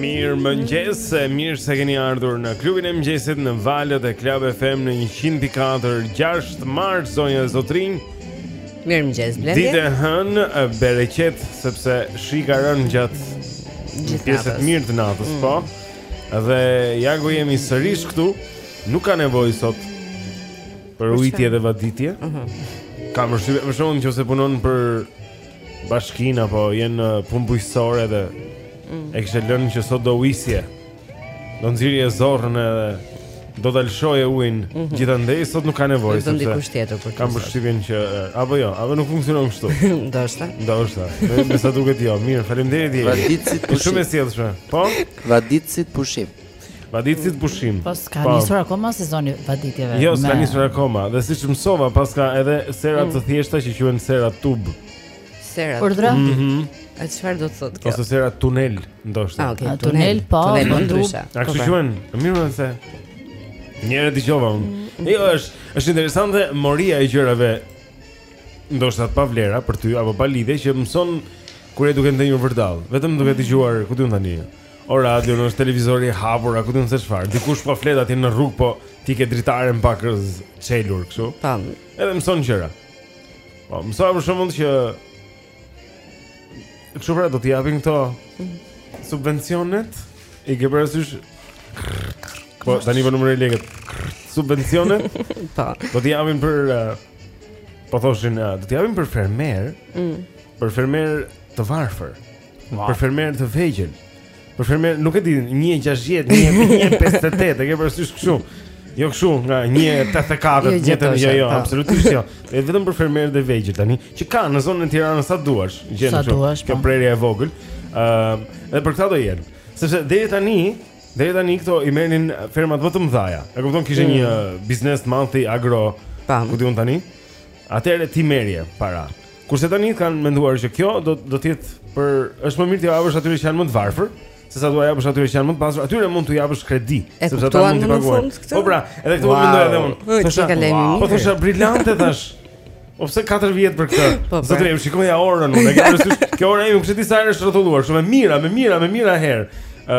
Mirë mëngjes, mirë se keni ardhur në klubin e mëngjesit në valët e Club FM në 104 6 mars zonja e zotërinj. Mirë mëngjes Blendi. Ditë e hënë bereqet sepse shi ka rënë gjatë një pjese të mirë të natës, mm. po. Dhe ja ku jemi sërish këtu, nuk ka nevojë sot për ujitje dhe vaditje. Mhm. Mm Ka rënë shumë. Nëse punon për bashkinë apo je në punë bujqësore dhe mm. e kishe lënë që sot do ujisje, do nxirrje zorrën edhe do ta lëshoje ujin, mm -hmm. gjithandej, sot nuk ka nevojë, sepse kam përshtypjen që, apo jo, apo nuk funksionon kështu. Ndoshta. Ndoshta me, me sa duket jo, mirë, faleminderit, je shumë e sjellshme, po? Vaditësit pushim. Vaditësit mm, pushim. Po s'ka pa. nisur akoma sezoni i vaditjeve. Jo, s'ka me... nisur akoma. Dhe siç mësova, paska edhe sera mm. të thjeshta që quhen sera tub. Sera. Po pra. Mm -hmm. A çfarë do të thotë kjo? Ose sera tunel, ndoshta. Ah, okay, tunel, tunel, po, tunel, po, ndryshe. A kështu po, quhen? Mirë se. Njëra dëgjova unë. Mm. Jo, është është interesante moria e gjërave ndoshta pa vlerë për ty apo pa lidhje që mëson kur je duke ndenjur vërdall, vetëm duke dëgjuar, ku di unë tani. O radio, o është televizori i hapur, a kupton se çfarë Dikush po flet atje në rrugë, po ti ke dritaren pak si çelur, kështu Tam. Edhe mëson gjëra Po, mësova për shembull që Kështu pra, do t'i japin këto Subvencionet I ke parasysh Po, tani po numëroj lekët Subvencionet Ta. Do t'i japin për uh, Po thoshin, uh, do t'i japin për fermerë mm. Për fermerë të varfër Për fermerë të vegjël. Për fermerë, nuk e di, 1.60, 1.58, e ke parasysh kështu. Jo kështu, nga 1.84, 1.80, jo, jo, absolutisht jo. E vetëm për fermerët e vegjël, tani, që ka në zonën e Tiranës sa duash. Sa duash, po. Kjo prerja e vogël. Uh, dhe për këta do jenë. Sepse deri tani, deri tani këto i merrnin fermat më të mëdha. E kupton kishe mm. një biznes të madh agro, ku di unë tani. Atëherë ti merrje para. Kurse tani kanë menduar që kjo do do të jetë për është më mirë t'u japësh atyre që janë më të varfër, se sa t'u japësh atyre që janë më të pasur, atyre mund t'u japësh kredi, sepse ata mund të paguajnë. Po pra, edhe kështu wow. mendoj edhe unë. Thosha, po thosha brilante thashë. Po pse 4 vjet për këtë? Po, pra. Se ri e shikoja orën, unë e kam parasysh. Kjo ora ime, kushedi sa herë është rrotulluar, shumë, me mijëra, me mijëra, me mijëra herë. Ë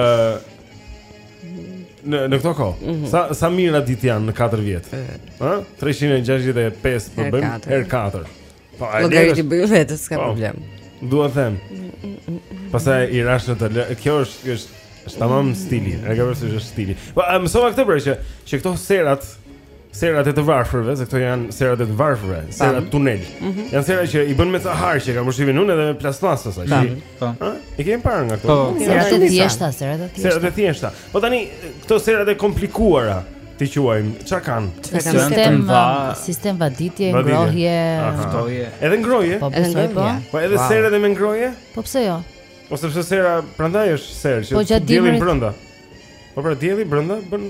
në në këto kohë. Mm -hmm. Sa sa mijëra ditë janë në 4 vjet? Ë? 365 po bëjmë herë 4. Po, ai do të bëjë vetë, s'ka po, problem. Dua të them. Pastaj i rashë të lë. Kjo është, kjo është është tamam stili. E ke parasysh është stili. Po, a mësova këtë pra që që këto serat Serat e të varfërve, se këto janë serat e të varfërve, serat mm tunel. Mm -hmm. Janë serat që i bën me ca harqe, kam përshtypjen unë edhe me plastmas sa që. Po. Ëh? I kemi parë nga këto. Po, serat e thjeshta, serat e thjeshta. Serat e thjeshta. Po tani këto serat e komplikuara, T'i quajmë, ça kanë? Sistem, va... sistem vaditje, ngrohje Ftohje Edhe ngrohje? Po pse po? Po edhe wow. serë dhe me ngrohje? Po pse jo? Po sepse sera, prandaj është serë që po, të diellin brenda Po pra dielli brenda, bën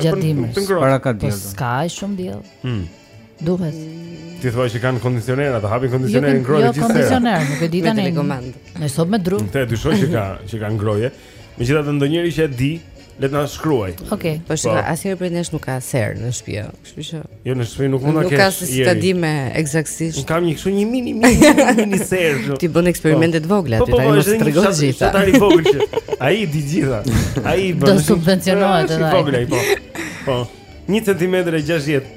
Gjatë dimrit Të ngrohje Para ka po diell Po s'ka e shumë diell hmm. Duhet Ti thua që kanë kondicionera, të hapin kondicionerin jo, ngrohje jo, gjithë sera Jo kondicioner, nuk e di tani Me sobë me dru Të dyshoj që ka, që ka ngrohje Megjithatë ndonjeri që e di Le të na shkruajë. Okej. Okay. Po shiko, po. asnjëri prej nesh nuk ka serë në shtëpi, kështu që. Jo në shtëpi nuk mund ta kesh. Nuk ka se si ta dimë ekzaktësisht. Kam një kështu një mini mini mini serë. Ti bën eksperimente të vogla, po, ti po, tani mos tregon gjithë. Tani vogël që. Ai di gjitha. Ai bën. Do subvencionohet edhe. Po. Po. 1 cm e 60.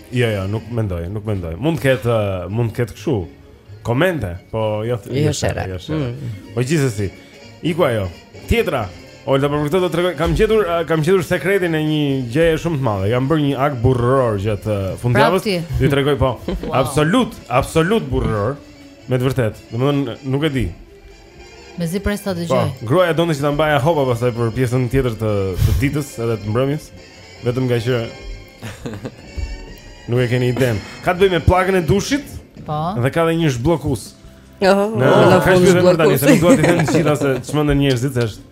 Jo, jo, nuk mendoj, nuk mendoj. Mund të ketë, eh, mund të ketë kështu komente, po jo, jo, jo sherre. Jo sherre. Mm. Po gjithsesi, iku ajo. Tjetra, Olta për këtë do të tregoj, kam gjetur eh, kam gjetur sekretin e një gjëje shumë të madhe. Kam bërë një akt burrëror gjatë eh, fundjavës. Pra Ju tregoj po. Wow. Absolut, absolut burrëror. Me të vërtetë. Domethënë nuk e di. Mezi pres ta dëgjoj. Po, gruaja donte që ta mbaja hopa pastaj për pjesën tjetër të të ditës edhe të mbrëmjes, vetëm ngaqë Nuk e keni idenë. Ka të bëjë me pllakën e dushit? Po. Dhe ka edhe një zhbllokues. Jo, oh, ka një zhbllokues. Nuk dua t'i them të gjitha se çmenden njerëzit është.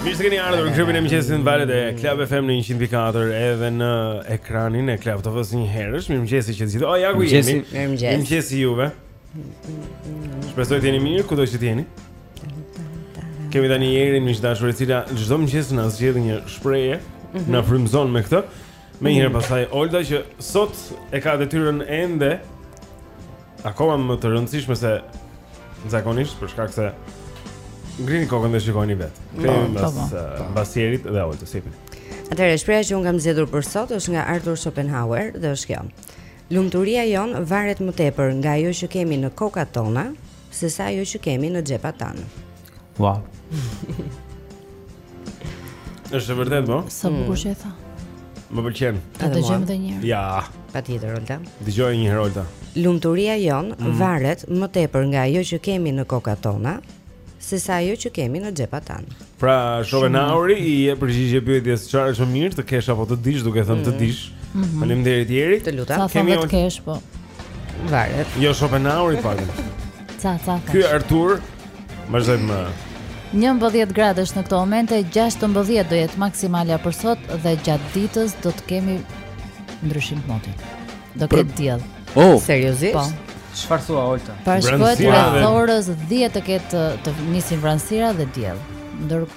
Mirë se keni ardhur në klubin e mëngjesit në valët e Club FM në 104 edhe në ekranin e Club TV njëherësh. Mirëmëngjesi të gjithë. O ja ku jemi. Mirëmëngjesi. Mirëmëngjesi juve. Shpresoj të jeni mirë kudo që të jeni. Kemi tani Erin miq të dashur e cila çdo mëngjes na zgjedh një shprehje, mm -hmm. na frymëzon me këtë. Menjëherë pas saj Olta që sot e ka detyrën ende Akoma më të rëndësishme se Zakonisht për shkak se Ngrini kokën dhe shikojeni vetë Kthehemi po, po, po. mbas Erit dhe Oltës Atëherë, shprehja që unë kam zgjedhur për sot është nga Arthur Schopenhauer dhe është kjo Lumturia jonë varet më tepër nga ajo që kemi në kokat tona Sesa ajo që kemi në xhepat tanë. Wow. Është e vërtetë po? Sa mm. bukur që e tha. Më pëlqen. Ta dëgjojmë edhe një herë. Ja. Patjetër Olta. Dëgjoje një herë Olta. Lumturia jonë mm. varet më tepër nga ajo që kemi në kokat tona sesa ajo që kemi në xhepat tanë. Pra, Shopenhaueri i përgjigjet pyetjes çfarë është më mirë të kesh apo të dish, duke thënë mm. të dish. Mm -hmm. Faleminderit Eri. Të lutem. Kemi të kesh po. Varet. Jo Schopenhauer i pagun. Ca ca. Ky Artur vazhdon më. 11 gradë është në këto momente, 16 do jetë maksimalja për sot dhe gjatë ditës do të kemi ndryshim të motit. Do të ketë diell. Oh, seriozisht? Po. Çfarë thua Olta? Parashikohet rreth orës 10 të ketë të nisin vranësira dhe diell. Ndër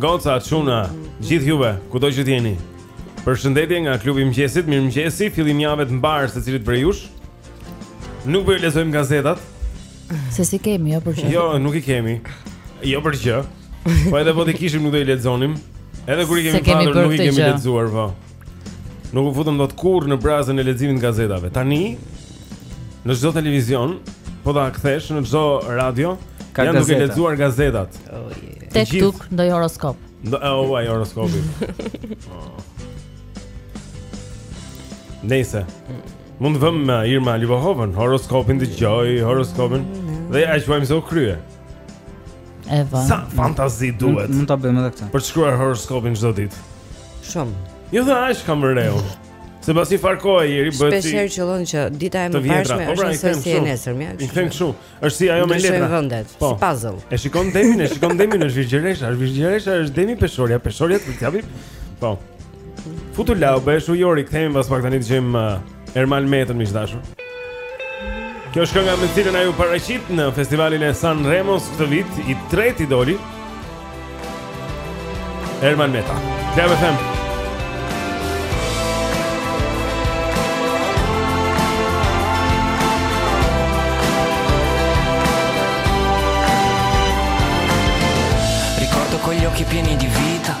Goca, çuna, gjithë juve, kudo që të jeni. Përshëndetje nga klubi i mëngjesit, mirëmëngjesi, fillim jave të mbarë secilit prej jush. Nuk po i lexojmë gazetat. Se s'i kemi, jo për gjë. Jo, nuk i kemi. Jo për gjë. Po edhe po t'i kishim nuk do i lexonim. Edhe kur i kemi patur nuk i kemi lexuar, po. Nuk u futëm dot kurrë në brazdën e leximit të gazetave. Tani në çdo televizion, po ta kthesh në çdo radio, janë duke lexuar gazetat. Oh, yeah. Tek-tuk ndonjë horoskop. Do oh, ai horoskopi. Oh. Nëse mund të vëmë uh, Irma Libohovën horoskopin Dëgjo horoskopin dhe e quajmë se u krye. E vëmë. Sa fantazi duhet Mund ta bëjmë edhe këtë. për të shkruar horoskopin çdo ditë. Shumë. Jo se aq kam rreu. Se pas një farë kohë Jeri bëhet si. Shpeshherë qëllon që dita e mëparshme po, pra, është si e nesër, më. I them kështu. Është si ajo me letra. Vendet, po. Si puzzle. E shikon demin, e shikon demin, është virgjëresha, është virgjëresha, është demi peshorja, peshorja për t'japim. Po. Futu lahu, bëhesh ujori, kthehemi pas pak tani të gjejmë uh, Ermal Metën miq të dashur. Kjo është kënga me të cilën ai u paraqit në festivalin e San Remos këtë vit, i treti doli. Ermal Meta. Club FM. Ricordo quegli occhi pieni di vita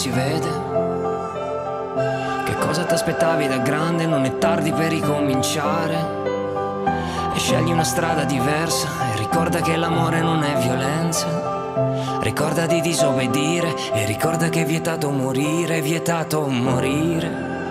si vede. Che cosa ti aspettavi da grande? Non è tardi per ricominciare. E scegli una strada diversa e ricorda che l'amore non è violenza. Ricorda di disobbedire e ricorda che è vietato morire, è vietato morire.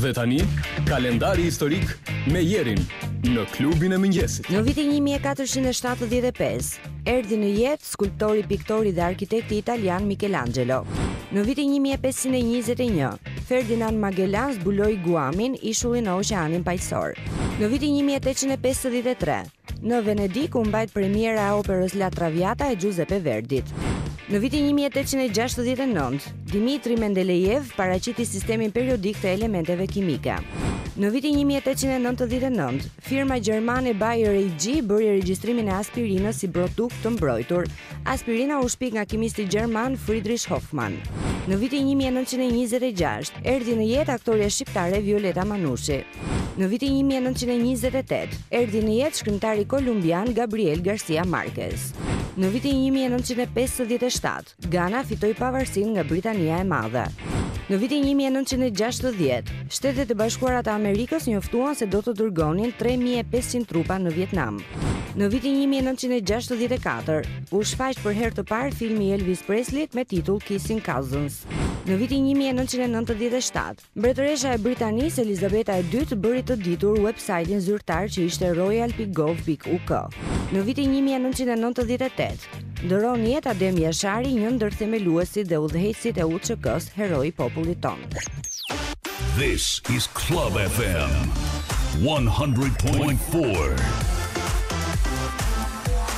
Dhe tani, kalendari historik me Jerin në klubin e mëngjesit. Në vitin 1475, erdhi në jetë skulptori, piktori dhe arkitekti italian Michelangelo. Në vitin 1521, Ferdinand Magellan zbuloi Guamin, ishullin në Oqeanin Paqësor. Në vitin 1853, Në Venedik u mbajt premiera e operës La Traviata e Giuseppe Verdit. Në vitin 1869, Dimitri Mendelejev paraqiti sistemin periodik të elementeve kimike. Në vitin 1899, firma gjermane Bayer AG bëri regjistrimin e aspirinës si produkt të mbrojtur. Aspirina u shpik nga kimisti gjerman Friedrich Hoffmann. Në vitin 1926, erdhi në jetë aktorja shqiptare Violeta Manushi. Në vitin një mijë e nëntëqind e njëzet e tetë, erdhi në jetë shkrimtari kolumbian Gabriel Garcia Marquez. Në vitin 1957, Gana fitoi pavarësinë nga Britania e Madhe. Në vitin 1960, Shtetet e Bashkuara të Amerikës njoftuan se do të dërgonin 3500 trupa në Vietnam. Në vitin 1964, u shfaq për herë të parë filmi i Elvis Presley me titull Kissing Cousins. Në vitin 1997, Mbretëresha e Britanisë Elizabeta e dytë bëri të ditur websajtin zyrtar që ishte royal.gov.uk. Në vitin 1998, ndërron jetë Adem Jashari, një ndër themeluesit dhe udhëheqësit e UÇK-së, heroi i popullit tonë. This is Club FM 100.4.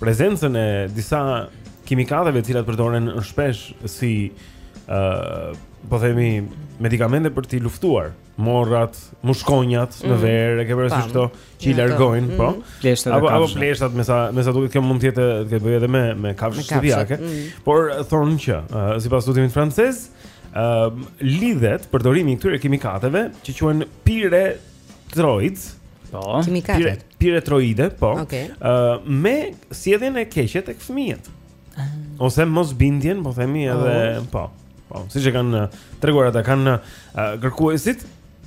prezencën e disa kimikateve të cilat përdoren shpesh si ë uh, po themi medikamente për të luftuar morrat, mushkonjat mm. në verë, e ke parasysh këto që i largojnë, mm. po. Pleshtat apo apo pleshtat me sa me sa duket kjo mund të ketë të bëjë edhe me me kafshë shtëpiake. Mm. Por thonë që uh, sipas studimit francez, ë uh, lidhet përdorimi i këtyre kimikateve që quhen pire Troid. Po. Kimikatet. Piretroide, po. Okej. Okay. Uh, me sjelljen e keqe tek fëmijët. Ah. Ose mos bindjen, po themi edhe, oh. po. Po, siç e kanë treguar ata kanë uh, kërkuesit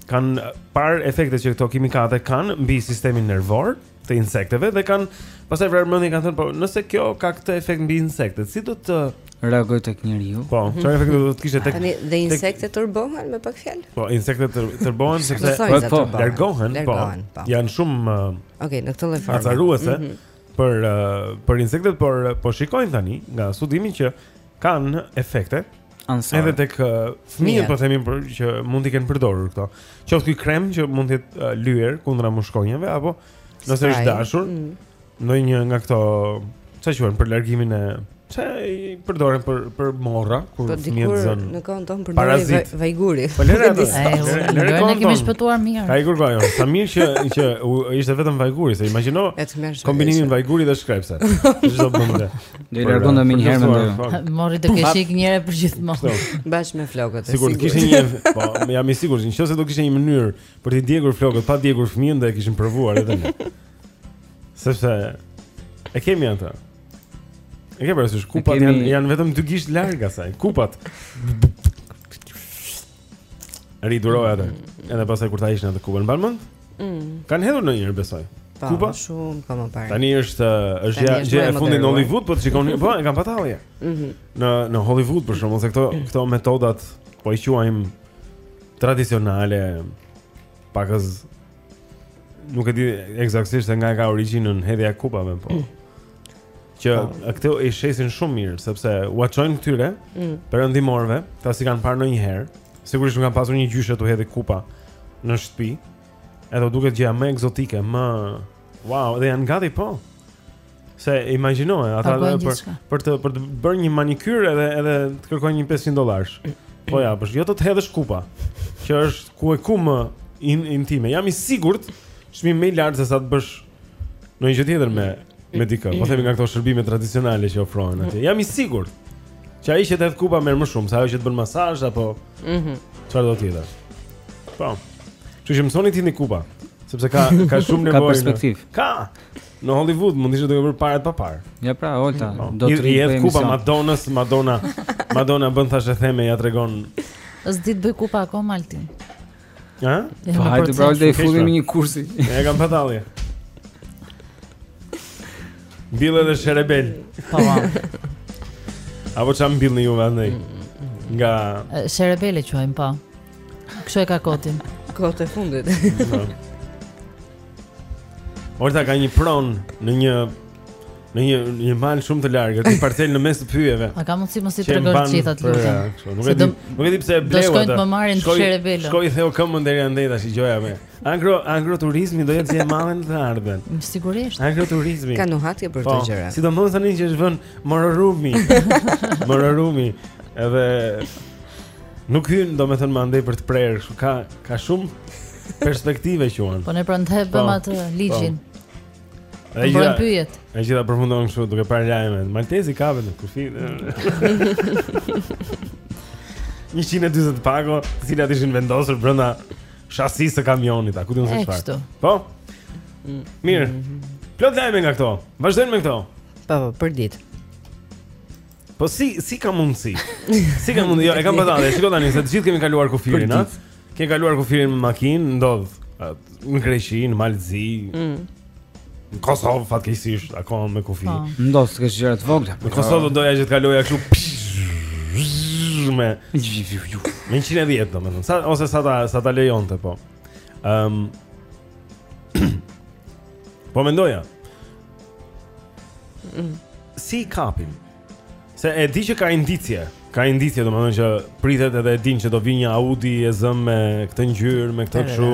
kanë parë efekte që këto kimikate kanë mbi sistemin nervor, të insekteve dhe kanë pastaj vrarë mendjen kanë thënë po nëse kjo ka këtë efekt mbi insektet, si do të reagojë tek njeriu? Po, mhm. çfarë efekt do të kishte tek Tani dhe insektet tërbohen me pak fjalë? Po, insektet tërbohen sepse po, po, largohen, po. po. Janë shumë Okej, në këtë lloj forme. Acaruese mhm. për për insektet, por po shikojnë tani nga studimi që kanë efekte anësore. Edhe tek uh, fëmijët po themin për që mund t'i kenë përdorur këto. Qoftë ky krem që mund të jetë lyer kundra mushkonjave apo nëse është dashur mm. ndonjë nga këto çfarë quhen për largimin e Ose përdoren për për morra kur po, fëmijët zënë. Në kohën tonë përdornin vajguri. Po lëre atë. Ne ne kemi shpëtuar mirë. Ai kur vajon, sa mirë që që ishte vetëm vajguri, se imagjino kombinimin vajguri dhe shkrepse. Ç'do bënte. Do i largonte menjëherë mendoj. Morri të kesh ik njëherë përgjithmonë. Bashkë me flokët. Sikur të kishte një, po, jam i sigurt, nëse do kishte një mënyrë për të djegur flokët pa djegur fëmijën do e kishin provuar edhe ne. Sepse e kemi atë. E ke parasysh kupat janë janë vetëm dy gisht larg asaj. Kupat. Rri duro atë. Edhe pastaj kur ta hiqnin atë kupën, mban mend? Mm. Kanë hedhur ndonjëherë, besoj. Pa, Kupa? shumë, kam parë. Tani është, është gjëja e fundit në Hollywood, po të shikoni, po, e kam pa tallje. Mm -hmm. në, në Hollywood, për shembull, se këto, këto metodat, po i quajmë tradicionale, pak a shumë, nuk e di ekzaktësisht se nga e ka origjinën hedhja e kupave, po. Mm. Që po. këto i shesin shumë mirë sepse ua çojnë këtyre mm. perëndimorëve, ata s'i kanë parë ndonjëherë. Sigurisht nuk kanë pasur një gjyshe t'u hedhë kupa në shtëpi. Edhe u duket gjëja më ekzotike, më wow, dhe janë gati po. Se imagjinoje, ata dhe për, për të për të bërë një manikyr edhe edhe të kërkojnë një 500 dollarë. Po ja, po jo më të të hedhësh kupa, që është ku e ku më in, intime. Jam i sigurt, çmim më i lartë se sa të bësh Në një gjë tjetër me me dikë, po themi nga këto shërbime tradicionale që ofrohen atje. Mm. Jam i sigurt që ai që të hedh kupa merr më shumë se ajo që të bën masazh apo Mhm. çfarëdo tjetër. Po. Kështu që mësoni të hidhni kupa, sepse ka ka shumë Ka nevojë. në- perspektivë. Ka. Në Hollywood mund të ishe duke bërë para të papara. Ja pra, Olta, Po. do I- të i rri hedh për kupa emision. Madonës, Madonna. Madonna bën thashetheme ia tregon. S'di të bëj kupa akoma Altin. Ha? Po hajde pra të futim në një kurs. E kam pa tallje. Bile dhe sherebelë. Po. Apo çam billni ju vëndaj. Nga sherebelë e quajmë po. Kështu e ka kotin. Kot e fundit. Olta ka një pronë në një Në një një mal shumë të largët, një parcelë në mes të pyjeve. A ka mundësi mos i tregon të gjitha të lutem? Eh, nuk e di. Nuk e di pse e bleu atë. Do shkojnë të më marrin të sherebelën. Shkoi e theu këmbën deri andej ta shihte gjoja me. Angro angro turizmi do jetë gjë e madhe në të ardhmen. Sigurisht. Angro turizmi. Ka nuhatje për këto po, gjëra. Sidomos tani që është vënë moratoriumi. Moratoriumi. Edhe nuk hyn domethënë më andej për të prerë, ka ka shumë perspektiva që janë. Po ne prandaj bëmë po, atë ligjin. Po. E gjitha. E gjitha përfundon kështu duke parë lajme. Mal të Zi kapet në kufi. 140 pako, të cilat ishin vendosur brenda shasisë së kamionit, a ku di unë se çfarë. Po. Mm. Mirë. Plot lajme nga këto. Vazhdojmë me këto. Po, po, përditë. Po si si ka mundsi? Si ka mundsi? Jo, e kam pa tallje. Shiko tani se të gjithë kemi kaluar kufirin, a? Kemi kaluar kufirin me makinë, ndodh në Greqi, në Mal të Zi. Mm. Në Kosovë fatkeqësisht akoma me kufi. Po. Ndodh të kesh gjëra të vogla. Në Kosovë do doja që të kaloja kështu me me 110 domethënë, sa ose sa ta sa ta lejonte po. Ehm um, Po mendoja, Mm. Si i kapim? Se e di që ka indicie, ka indicie, domethënë që pritet edhe e din që do vi një Audi, e zëmë, me këtë ngjyrë, me këtë kështu.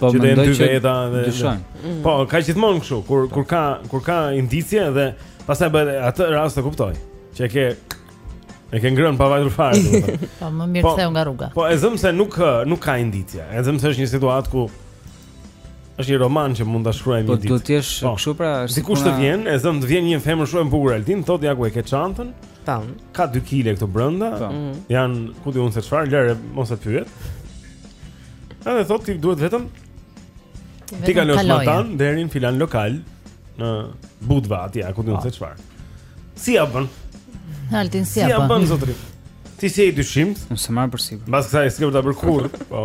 Po që mendoj dy veta dhe dyshon. Mm. Po, ka gjithmonë kështu, kur kur ka kur ka indicie dhe pastaj bëhet atë rast. E kuptoj. Që e ke e ke ngrënë pa vajtur fare domethënë. Po më mirë po, se nga rruga. Po e zëmë se nuk nuk ka indicie. E zëmë se është një situatë ku Është një roman që mund ta shkruaj një po, ditë. Po do të jesh po. kështu pra, është sikur të vjen, e zëmë të vjen një femër shumë e bukur Altin, thotë ja ku e ke çantën. Tan. Ka 2 kg këtu brenda. Po. Mhm. Janë, ku di unë se çfarë, lëre mos e pyet. Edhe thotë ti duhet vetëm të kalosh me ta deri në filan lokal në Budva atje, ku di unë po. se çfarë. Si ia bën? Altin si ia bën? Si ia bën zotëri? Ti si e dyshon? Unë s'e marr përsipër. Mbas kësaj s'ke për ta bërë kurrë, po.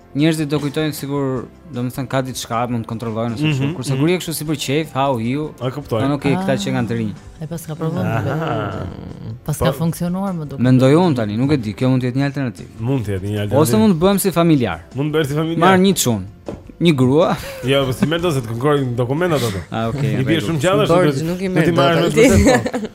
njerëzit do kujtojnë sikur, domethënë ka diçka, mund të kontrollojnë ose kështu. Mm -hmm, Kurse mm -hmm. kur je kështu si për qejf, hau hiu. E kuptoj. Tanë okay, këta që kanë të rinj. E paska provuar. Paska po. funksionuar më duket. Mendoj unë tani, nuk e di, kjo mund të jetë një alternativë. Mund të jetë një alternativë. Ose mund të bëhem si familjar. Mund të bëhesh si familjar. Marr një çun. Një grua. Jo, po s'i merr dot se të kërkojnë dokumentat ato. Ah, okay. I bie shumë gjatë, do të thotë. Nuk i merr.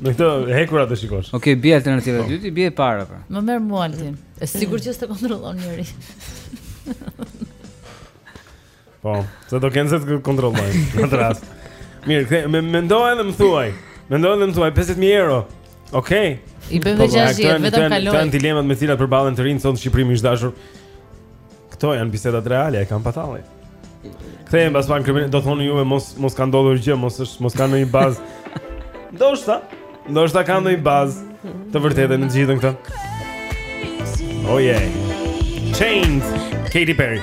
Në këtë hekura të shikosh. Okej, okay, bie alternativa e po. dytë, bie e para pra. Më merr mua Altin. Është sigurt që s'të kontrollon njeri. Po, se do kenë se të kontrollojnë në atë rast. Mirë, këtë, me, mendoje edhe më thuaj. Mendoje edhe më thuaj 50000 euro. Okej. Okay. I bëjmë 60, po, po, vetëm kaloji. Janë dilemat me të cilat përballen të rinjtë sot në Shqipëri miq të dashur. Këto janë bisedat reale, e kam pa tallje. Kthehemi pas pak, do thoni juve mos mos ka ndodhur gjë, mos është mos ka ndonjë bazë. Ndoshta, ndoshta ka ndonjë bazë të vërtetë në gjithën këtë. Oh yeah. Chained, Katy Perry.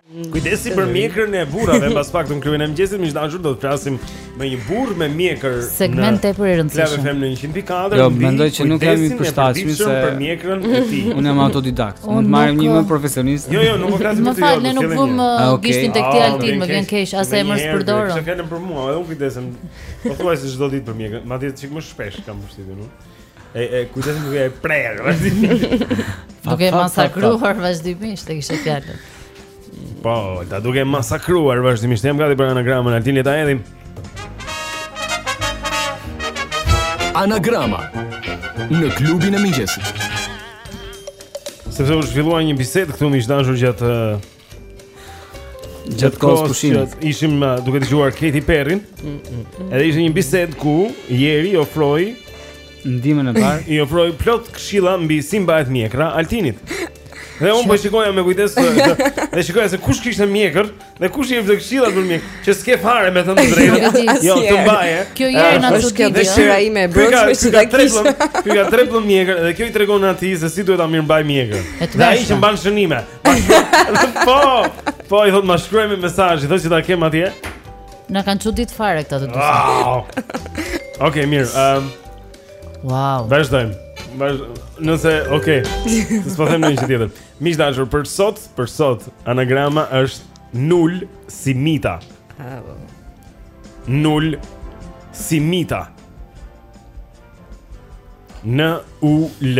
Kujdesi për mjekrën e burrave, mbas pak te klubi i mëngjesit, miq të dashur, do të flasim me një burrë me mjekër. Segment tepër i rëndësishëm. Ja vetëm në 104. Jo, mendoj që nuk kemi përshtatshëm se për mjekrën e tij. Unë jam autodidakt. Mund të marrim një më profesionist. Jo, jo, nuk po flasim për ty. Më fal, ne nuk vëmë ah, ah, gishtin tek ti ah, Altin, më vjen keq, as e mos përdorë. Sa kanë për mua, edhe unë kujdesem. Pothuajse çdo ditë për mjekrën, madje çik më shpesh kam përshtypjen unë. E e kujdesem duke e prerë vazhdimisht. Duke e masakruar vazhdimisht e kishte fjalën. Po, ta duke masakruar vazhdimisht. Jam gati për anagramën, Altin le ta hedhim. Anagrama në klubin e mëngjesit. Sepse u zhvillua një bisedë këtu miq të dashur gjatë Gjatë kohës pushimit ishim uh, duke dëgjuar Katy Perry. Mm, mm, mm. Edhe ishte një bisedë ku Jeri i ofroi ndihmën e parë. I ofroi plot këshilla mbi si mbahet mjekra Altinit. Dhe unë po shikoja me kujdes dhe shikoja se kush kishte mjekër dhe kush i jepte këshilla për mjek, që s'ke fare me thënë të drejtën. Jo, të mbaje. Kjo je ah, na çudit. Dhe shira ime e brojtshme që ta kishte. Ky ka tre pëllëmbë mjekër dhe kjo i tregon atij se si duhet ta mirëmbajë mjekrën. Dhe ai që mban shënime. Po, po, i thotë ma shkruaj me mesazh, i thotë që ta kem atje Na kanë çudit fare këta të dy Wow Ok, mirë um, Wow Vazhdojmë Vazh... Nëse, ok Të s'po them në një gjë tjetër Miq të dashur, për sot, për sot Anagrama është Nul simita Nul simita N-U-L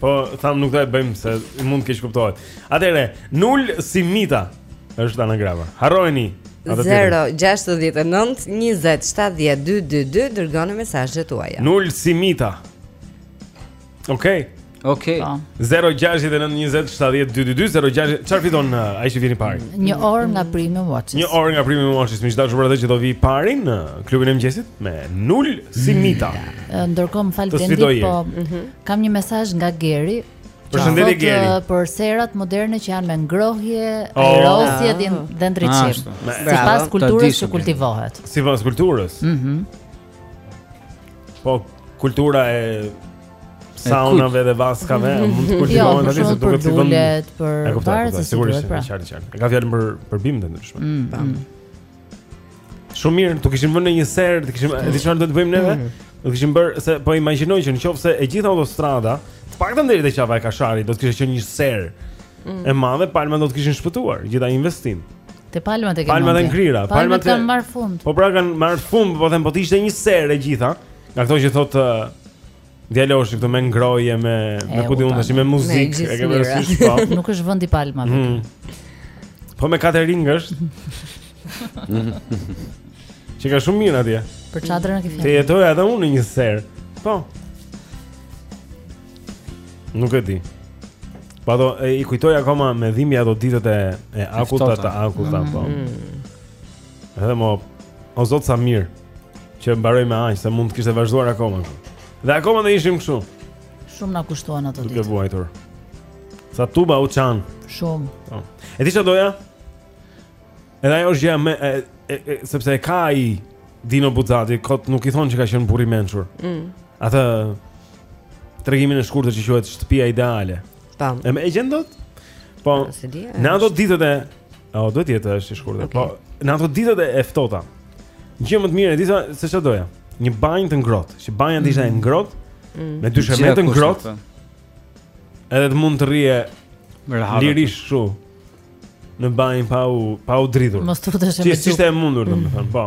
Po, thamë nuk do e bëjmë se mund të keqkuptohet Atëherë, nul simita është anagrama Harrojni 0-69-27-12-2 Dërgoni mesazhet tuaja Nul simita Okej okay. Ok. 0692070222 06 çfarë fiton uh, ai që vjen i pari? Një orë nga Premium Watches. Një orë nga Premium Watches, miq të dashur për atë që do vijë i pari në klubin e mëngjesit me nul simita. Ndërkohë më fal Blendi, po mhm. Kam një mesazh nga Geri. Përshëndetje Geri. Eh, për serat moderne që janë me ngrohje, oh, ajrosje dhe dhe ndriçim. Sipas kulturës që kultivohet. Sipas kulturës. Mhm. Mm po kultura e saunave dhe vaskave mm -hmm. mund të jo, kultivohen jo, aty se duhet të vëmë. E kuptoj, sigurisht, pra. qartë, qartë. Ka fjalën për për bimë të ndryshme. Mm, mm. Shumë mirë, t'u kishim vënë një serë, të kishim, e di çfarë do të bëjmë neve? Mm. Do të kishim bërë se po imagjinoj që nëse e gjitha autostrada, të paktën deri te Qafa e Kasharit do të kishte qenë një serë. Mm. E madhe, palmat do të kishin shpëtuar, gjithë ai investim. Te palmat e kanë. Palmat janë ngrirë, palmat kanë marrë fund. Po pra kanë marrë fund, po them po të ishte një serë e gjitha, nga këto që thotë Djali është këtu me ngrohje me me ku di unë tash me muzikë, e ke vërsisht po. Nuk është vend i palmave. Mm. Po me Katering është. Që ka shumë mirë atje. Për çadrën e ke fjalën. Të jetoj edhe unë në një serë. Po. Nuk e di. Po do e, i kujtoj akoma me dhimbje ato ditët e e akullta të akullta, mm -hmm. po. Mm. Edhe mo o zot sa mirë. Që mbaroi me aq se mund të kishte vazhduar akoma. Dhe akoma do ishim këtu. Shumë na kushtuan ato ditë. Duke vuajtur. Sa tuba u çanë. Shumë. Po. E di çfarë doja? Edhe ajo është gjë më sepse e ka ai Dino Buzzati, kot nuk i thonë që ka qenë burrë i mençur. Mm. Atë tregimin e shkurtër që quhet shtëpia ideale. Po. E më e gjen dot? Po. Në ato ditët e O, do të jetë është i shkurtër. Okay. Po, në ato ditët e ftohta. Gjë më të mirë, e di se ça doja. Një banjë të ngrohtë, që banja mm. ishte e ngrohtë, mm. me dysheme të ngrohtë. Edhe të mund të rrije lirish kështu në banjë pa u pa u dridhur. Mos të futesh me çfarë. Të ishte e mundur, domethënë, mm. po.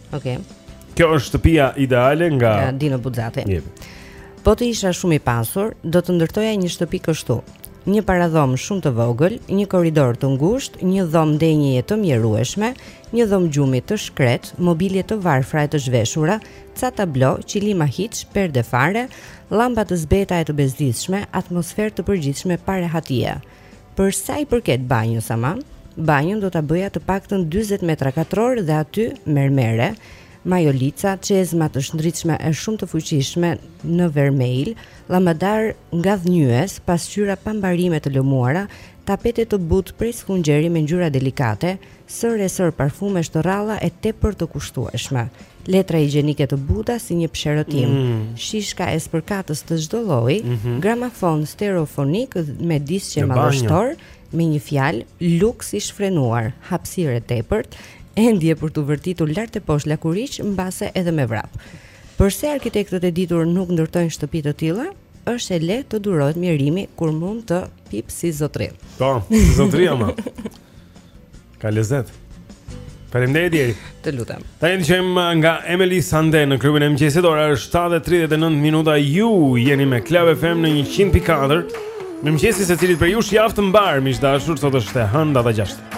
Okej. Okay. Kjo është shtëpia ideale nga ja, Dino Buzzati. Po të isha shumë i pasur, do të ndërtoja një shtëpi kështu. Një paradhomë shumë të vogël, një korridor të ngushtë, një dhomë ndenjeje të mjerueshme, një dhomë gjumi të shkretë, mobilje të varfra e të zhveshura, ca tablo, qilima hiç, perde fare, llamba të zbeta e të bezdisshme, atmosferë të përgjithshme pa rehatie. Për sa i përket banjës ama, banjën do ta bëja të paktën 40 metra katror dhe aty mermere, majolica, çezma të shndritshme e shumë të fuqishme në vermejl, llambadar ngadhënjyes, pasqyra pa mbarim e të lëmuara, tapete të butë prej sfungjeri me ngjyra delikate, Sërë e sërë parfumesh të rralla e tepër të kushtueshme. Letra higjienike të buta si një psherëtimë. Mm. Shishka e spërkatës të çdo lloji, mm -hmm. gramafon stereofonik me disqe madhështorë, me një fjalë luks i shfrenuar, hapësirë e tepërt, endje për t'u vërtitur lart e poshtë lakuriq, mbase edhe me vrap. Përse arkitektët e ditur nuk ndërtojnë shtëpi të tilla? është e lehtë të durohet mjerimi kur mund të pish si zotri. Po, si zotri ama. Ka lezet Faleminderit Deri. Të lutem. Tani dëgjojmë uh, nga Emily Sande në klubin e mëngjesit. Ora është 7:39 minuta. Ju jeni me Club FM në 100.4. Mirëmëngjesi secilit prej jush, javë të mbarë, miq të dashur, sot është e hënë data 6.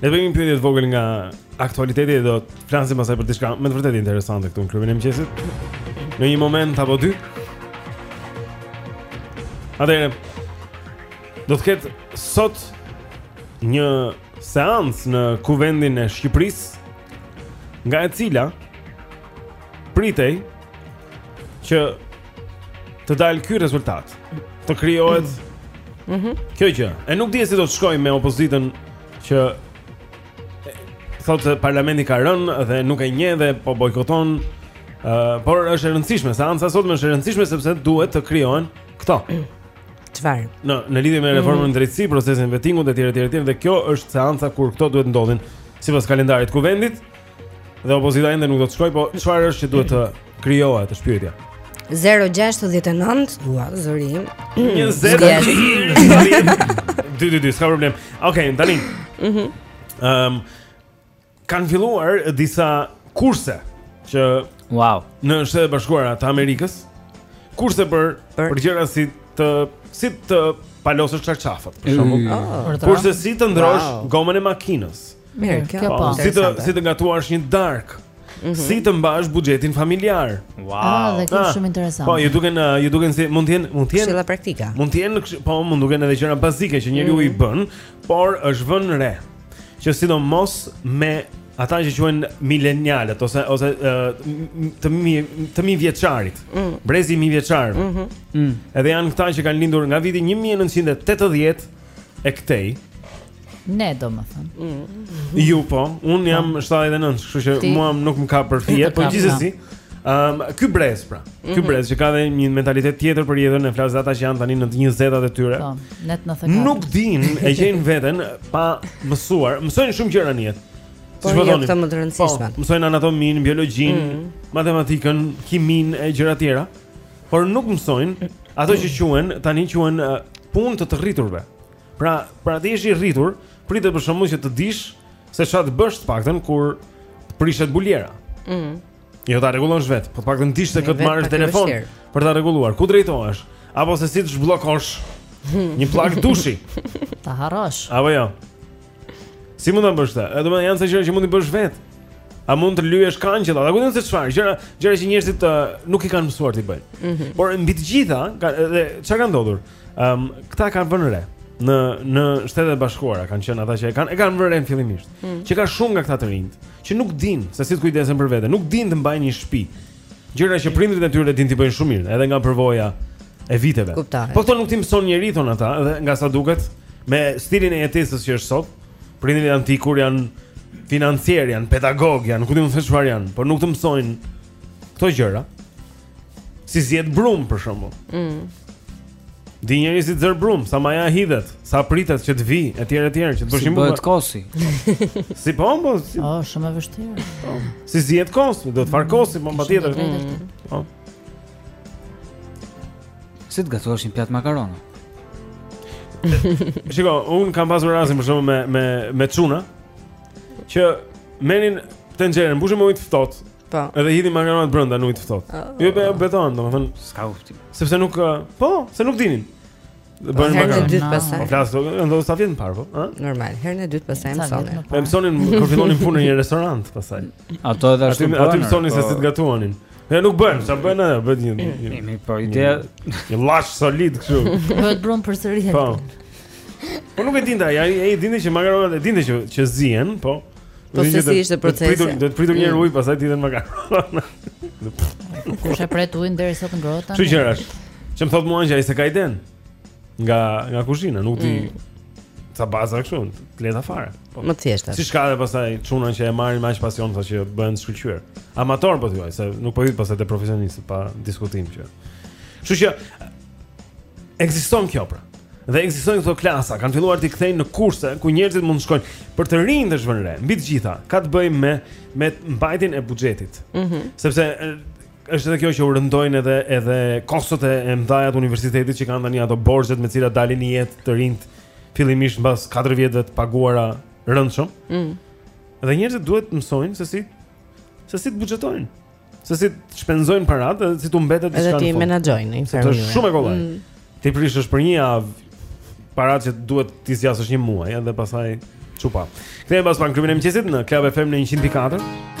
Ne bëjmë një pyetje të vogël nga aktualiteti dhe do të flasim pasaj për diçka me të vërtet interesante këtu në klubin e mëngjesit. Në një moment apo dy. Atëherë do të ketë sot një seancë në Kuvendin e Shqipërisë nga e cila pritej që të dalë ky rezultat. Të krijohet Mhm. Mm kjo gjë. E nuk dihet si do të shkojë me opozitën që thotë parlamenti ka rënë dhe nuk e njeh dhe po bojkoton. Uh, por është e rëndësishme, seanca sot më është e rëndësishme sepse duhet të krijohen këto. Çfarë? Në në lidhje me reformën në drejtësi, procesin e vettingut etj etj etj dhe kjo është seanca kur këto duhet të ndodhin sipas kalendarit të kuvendit. Dhe opozita ende nuk do të shkojë, po çfarë është që duhet të krijohet është pyetja. 069 dua zërin 20 dy dy dy s'ka problem ok tani mhm um, kanë filluar disa kurse që wow në shtetet e bashkuara të Amerikës kurse për për, për gjëra si të si të palosësh çarçafat për shembull ah. kurse si të ndrosh wow. gomën e makinës Mirë, kjo po. Si të si të gatuash një darkë? Mm -hmm. Si të mbash buxhetin familjar? Wow. Ah, dhe kjo është ah. shumë interesante. Po, ju duken uh, ju duken si mund të jenë, mund të jenë. Këshilla praktike. Mund të jenë, po, mund të duken edhe gjëra bazike që njeriu mm -hmm. i mhm. bën, por është vënë re që sidomos me ata që quhen milenialët ose ose të mi të mijëvjeçarit. Mm. Brezi i mijëvjeçarëve. Mhm. Mm. Edhe janë këta që kanë lindur nga viti 1980 e këtej. Ne domethënë mm. Epo, unë jam 79, kështu që Ti? mua nuk më ka përfshi Po gjithsesi um, Ky brez pra Ky mhm. brez që ka dhe një mentalitet tjetër për jetën Ne flasim ata që janë tani në të njëzetat e tyre po, Në tridhjetat Nuk dinë e gjejnë veten pa mësuar Mësojnë shumë gjëra në jetë Po jo këto më të rëndësishmet po, Mësojnë anatominë, biologjinë, mm. matematikën, kiminë e gjëra tjera por nuk mësojnë ato që quhen tani quhen punë të të rriturve. Pra, pra ti je i rritur, pritet për shembull që të dish se çfarë të bësh të paktën kur të prishet buljera. Ëh. Mm. Jo ta rregullosh vetë, po të paktën dish se kë të marrësh në telefon për ta rregulluar. Ku drejtohesh? Apo se si të zhbllokosh një pllakë dushi? Ta harrosh. Apo jo. Si mund ta bësh këtë? Domethënë janë ca gjëra që mund t'i bësh vetë. A mund të lyesh kangjellat? A kupton se çfarë? Gjëra, gjëra që njerëzit uh, nuk i kanë mësuar t'i bëjnë. Mm -hmm. Por mbi të gjitha, edhe ça ka ndodhur. Ëm, um, këta kanë vënë re në në Shtetet e Bashkuara, kanë qenë ata që e kanë e kanë vënë re fillimisht. Mm -hmm. Që ka shumë nga këta të rinjtë që nuk dinë se si të kujdesen për veten, nuk dinë të mbajnë një shtëpi. Gjëra që prindërit e tyre dinë t'i bëjnë shumë mirë, edhe nga përvoja e viteve. Kuptohet. Po këto nuk t'i mëson njeri thonë ata, edhe nga sa duket, me stilin e jetesës që është sot, prindërit janë ti kur janë financierë, janë pedagogë, janë ku di unë se çfarë janë, por nuk të mësojnë këto gjëra. Si zihet brumi për shembull. Mm. Di njeri si zë brumë, sa maja i hidhet, sa pritet që të vijë, e tjera e tjera, që të bëshim bërë. Si bëhet kosi. si po, po, si... O, shumë e vështirë. Po, si zihet kosi, do farë kosi, po, patjetër. Mm. Po. Si të gatuash një pjatë makarona? Shiko, unë kam pasur rastin për shembull me, me, me çuna, që merrnin tenxheren, mbushe me ujë të ftohtë, Po. Edhe hidhnin makaronat brenda në ujë të ftohtë. Ah. Jo bëhet beton, domethënë s'ka kuptim. Sepse nuk eh, po, se nuk dinin. Dhe bënë makaronat. Herën e dytë pastaj. Po flas, ndoshta sa vite më parë, po, ë? Normal, herën e dytë pastaj mësonin. Po mësonin kur fillonin punën në një restorant pastaj. Ato edhe ashtu bënë. Aty mësonin se po. si të gatuanin. Ne nuk bën, sa bën ajo, bën një. Kemi po ide. Një llash solid kështu. Bëhet brum përsëri. Po. Po nuk e dinte ai, ai dinte që makaronat e dinte që që zihen, po. Po se si ishte procesi. Do të pritur një mm. ujë, pastaj t'i hedhë makaronat. Kush e pret ujin derisa të ngrohet tani? Çfarë ç'më thotë mua që ai s'e ka idenë nga nga kuzhina, nuk di mm. ca baza kështu, të lehta fare. Po. Më të thjeshta. Siç ka dhe pastaj çuna që e marrin me aq pasion sa që bëhen shkëlqyer. Amatorë pothuaj se nuk po hyj pastaj te profesionistët pa diskutim që. Kështu që Ekziston kjo pra. Dhe ekzistojnë këto klasa, kanë filluar t'i kthejnë në kurse ku njerëzit mund të shkojnë për të rinjtë është vënë re. Mbi të gjitha ka të bëjë me me mbajtjen e buxhetit. Ëh. Mm Sepse është edhe kjo që u rëndojnë edhe edhe kostot e mëdha të universitetit që kanë tani ato borxhet me të cilat dalin në jetë të rinjtë fillimisht mbas 4 vjetëve të paguara rëndshëm. Ëh. Mm. Dhe njerëzit duhet të mësojnë se si se si të buxhetojnë. Se si të shpenzojnë paratë Edhe si t'u mbetet diçka në fund Edhe t'i menaxhojnë Sepse është shumë e kollaj mm. T'i prishësh për një javë Paratë që duhet t'i zgjasësh një muaj Edhe pastaj qupa Kthehemi pas pak në klubin e mëngjesit Në Club FM në 104 Në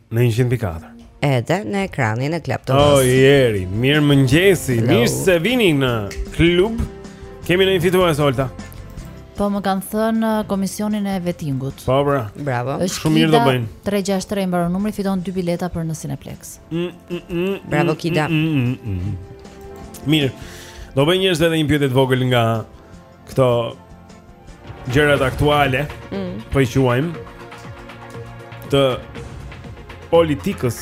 Në 104. Edhe në ekranin e Club TV. O njeri, mirëmëngjesi. Mirë se vini në klub. Kemi një fitues Olta. Po më kanë thënë uh, komisioni e Vetingut. Po bra. Bravo. Eh shumë mirë do bëjnë. 363 mbaron numri, fiton dy bileta për në Cineplex. Mm, mm, mm, Bravo Kida. Mirë. Do ju bëj njerëz edhe një pyetje të vogël nga këto gjërat aktuale, mm. po i quajmë të politikës.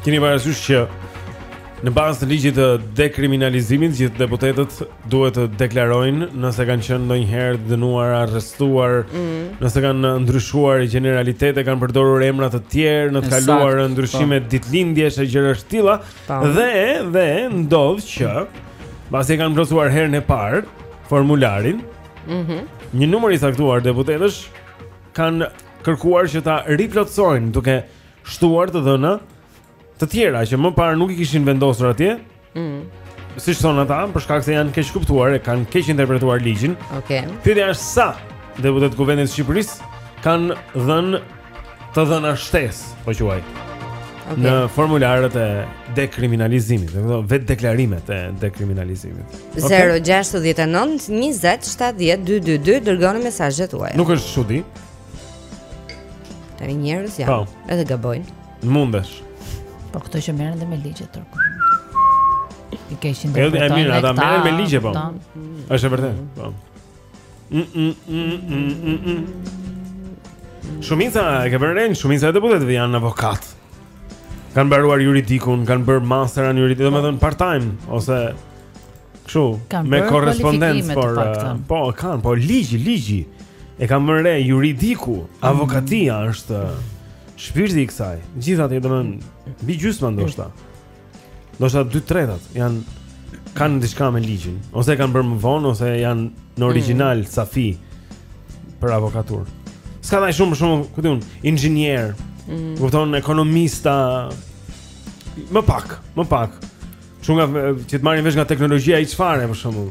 Kini parasysh që në bazë të ligjit të dekriminalizimit gjithë deputetët duhet të deklarojnë nëse kanë qenë ndonjëherë të dënuar, arrestuar, mm. nëse kanë ndryshuar gjeneralitete, kanë përdorur emra të tjerë në të kaluarën, ndryshime po. ditëlindjesh e gjëra të tilla. Dhe dhe ndodh që pasi e kanë plotësuar herën e parë formularin, ëh, mm -hmm. një numër i caktuar deputetësh kanë kërkuar që ta riplotësojnë duke shtuar të dhëna të tjera që më parë nuk i kishin vendosur atje. Ëh. Mm Siç thonë ata, për shkak se janë keqkuptuar e kanë keqinterpretuar ligjin. Okej. Okay. Pyetja është sa deputetë të Kuvendit të Shqipërisë kanë dhënë të dhëna shtesë, po quaj. Okay. Në formularët e dekriminalizimit, në këto vetëdeklarimet e dekriminalizimit. Okay? 069 20 70 222 dërgoni mesazhet tuaja. Nuk është çudi. Tani njerëz janë, po. edhe gabojnë. Mundesh. Po këto që merren dhe me ligje turk. I keshin dhe. Po, e mirë, ata merren me ligje po. Është vërtet. Po. Shumica e ka vënë re, shumica e deputetëve janë avokatë. Kanë mbaruar juridikun, kanë bërë master në juridik, domethënë part time ose kështu me korrespondencë por eh, po kanë, po ligji, ligji e kam vënë re juridiku, mm. avokatia është eh, shpirti i kësaj. Gjithë ato domethënë mbi gjysma ndoshta. Ndoshta dy të tretat janë kanë diçka me ligjin, ose e kanë bërë më vonë ose janë në mm. origjinal mm. safi për avokatur. S'ka dhe aq shumë për shembull, ku di unë, inxhinier. Mm. Kupton ekonomista më pak, më pak. Shumë nga që të marrin vesh nga teknologjia i çfarë për shembull.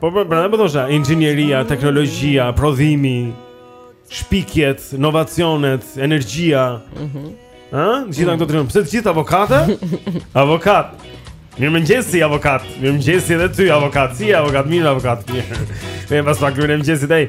Po po, pra po thosha, inxhinieria, teknologjia, prodhimi, shpikjet, inovacionet, energjia. Mhm. Mm Ë, gjithë ato drejtime. Pse të gjithë avokatë? Avokat. Mirëmëngjes si avokat. Mirëmëngjes edhe ty avokat, si avokat, mirë avokat. Mirë. Ne pas pak lutem gjesti dai.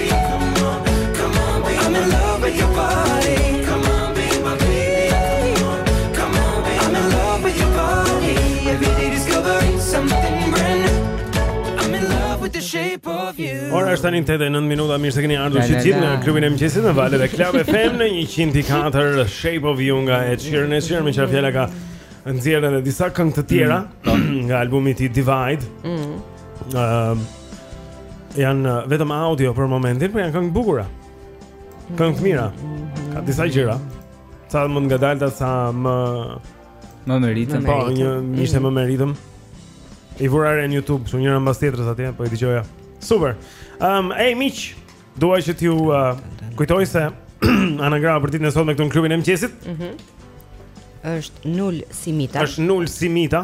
Ora është tani 8 e 9 minuta, mirë se keni ardhur të gjithë në klubin e mëngjesit në valët e Club FM në 104 Shape of You nga Ed Sheeran. Ed Sheeran meqë ra fjala ka nxjerrë edhe disa këngë të tjera mm. nga albumi i tij Divide. Ëh. Mm. Uh, Janë uh, vetëm audio për momentin, por janë këngë të bukura. Këngë të mira. Ka disa gjëra. Ca më të ngadalta ca më me ritëm. Po, një ishte më me ritëm. I vura në YouTube, shumë njëra mbas tjetrës atje, po i dëgjoja. Super. Ehm, um, hey miq, dua që t'ju uh, kujtoj se anagrama për ditën e sotme këtu në klubin e mëngjesit. Mhm. Mm është Nul Simita. Është Nul Simita.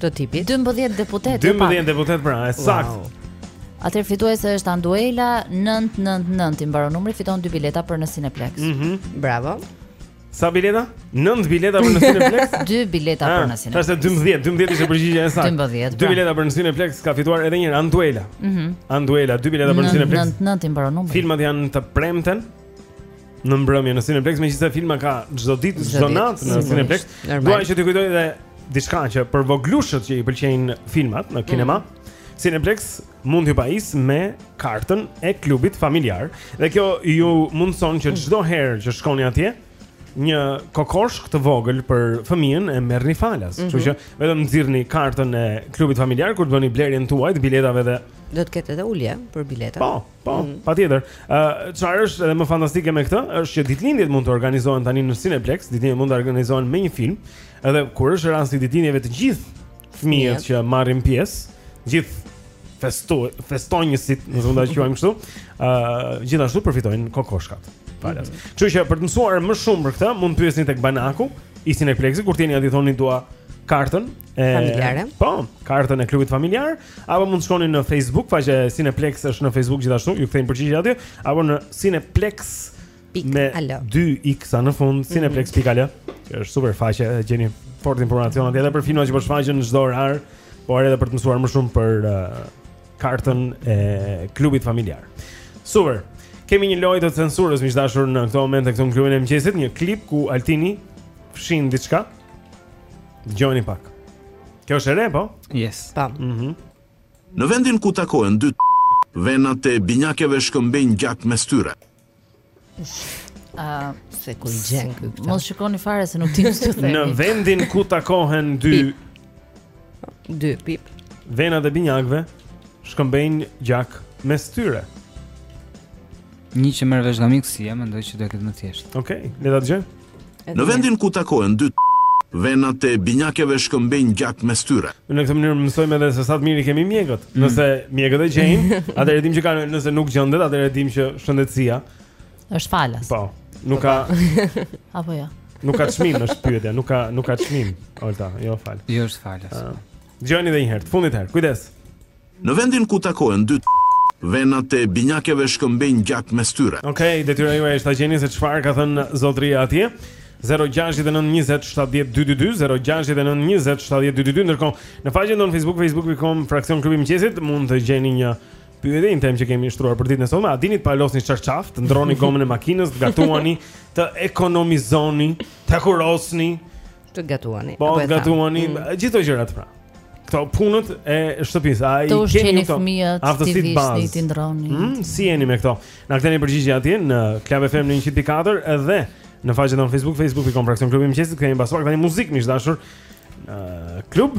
Të tipit. 12 deputetë. 12 deputetë pra, e saktë. Wow. Atëherë fituese është Anduela 999 i mbaron numri fiton dy bileta për në Cineplex. Mhm. Mm Bravo. Sa bileta? 9 bileta për në Cineplex? 2 bileta për ah, në Cineplex. Tash 12, 12 ishte përgjigja e saktë. 12. 2 bileta për në Cineplex ka fituar edhe një herë Anduela. Mhm. Mm Anduela 2 bileta për në Cineplex. 999 i mbaron numri. Filmat janë të premten. Në mbrëmje në Cineplex, megjithëse filma ka çdo ditë, çdo natë në Cineplex. Dua që t'ju kujtoj edhe diçka që për vogëlushët që i pëlqejnë filmat në kinema. Mm -hmm. Cineplex mund t'ju pajisë me kartën e klubit familjar dhe kjo ju mundëson që çdo herë që shkoni atje një kokoshkë të vogël për fëmijën e merrni falas. Mhm. Kështu mm -hmm. që vetëm nxirrni kartën e klubit familjar kur të bëni blerjen tuaj të biletave dhe do të ketë edhe ulje për biletat. Po, Po, mm. patjetër. Ë, uh, çfarë është edhe më fantastike me këtë, është që ditëlindjet mund të organizohen tani në Cineplex, ditëlindjet mund të organizohen me një film, edhe kur është rasti i ditëlindjeve të gjithë fëmijët që marrin pjesë, gjithë festo festonjësit, nëse mund ta quajmë kështu, ë, uh, gjithashtu përfitojnë kokoshkat. Falas. Mhm. Kështu mm -hmm. që për të mësuar më shumë për këtë, mund të pyesni tek banaku i Cineplexit kur të jeni aty thoni dua kartën e familjare. Po, kartën e klubit familjar, Apo mund të shkoni në Facebook, faqja e Cineplex është në Facebook gjithashtu, ju kthejmë përgjigje aty, apo në Cineplex me 2x në fund, mhm. cineplex.al. Është super faqe, gjeni fort informacion aty edhe për filmat që po shfaqen çdo orar, por edhe për të mësuar më shumë për uh, kartën e klubit familjar. Super. Kemi një lojë të censurës miq të dashur në këto momente këtu në klubin e mëngjesit, një klip ku Altini fshin diçka. Dëgjoni pak. Kjo është e re, po? Yes. Pa. Po. Mhm. Mm në vendin ku takohen dy venat e binjakeve shkëmbejnë gjak mes tyre. Uh, se ku i gjen këto. Mos shikoni fare se nuk di ç'të themi. Në vendin ku takohen dy dy pip. Venat e binjakëve shkëmbejnë gjak mes tyre. Një që merr vesh nga mjekësia mendoj që do ta ketë më thjesht. Okej, okay, le ta dëgjojmë. Në vendin ku takohen dy venat e binjakeve shkëmbejnë gjak mes tyre. Në këtë mënyrë mësojmë edhe se sa të mirë i kemi mjekët. Mm. Nëse mjekët e gjejnë, atëherë dimë që kanë, nëse nuk gjendet, atëherë dimë që shëndetësia është falas. Po. Nuk ka Apo jo. Nuk ka çmim është pyetja, nuk ka nuk ka çmim. Olta, jo fal. Jo është falas. Dëgjoni edhe një herë, fundit herë. Kujdes. Në vendin ku takohen dy venat e binjakeve shkëmbejnë gjak mes tyre. Okej, okay, detyra juaj është ta gjeni se çfarë ka thënë zotëria atje. 0692070222 0692070222 ndërkohë në faqen tonë Facebook facebook.com fraksion klubi i mëngjesit mund të gjeni një pyetje një temë që kemi shtruar për ditën e sotme a dini të palosni çarçaf të ndërroni gomën e makinës të gatuani të ekonomizoni të hekurosni Të gatuani. Po, të gatuani, mm. gjithë ato gjërat pra. Këto punët e shtëpisë, a i keni këto aftësitë bazë? Të ndërroni. Mm, si jeni me këto? Na ktheni përgjigje atje në Club FM në 104 edhe në faqen tonë Facebook, facebook.com, fraksion klubi i mëngjesit, kthehemi pas pak, tani muzikë, miq të dashur, në klub.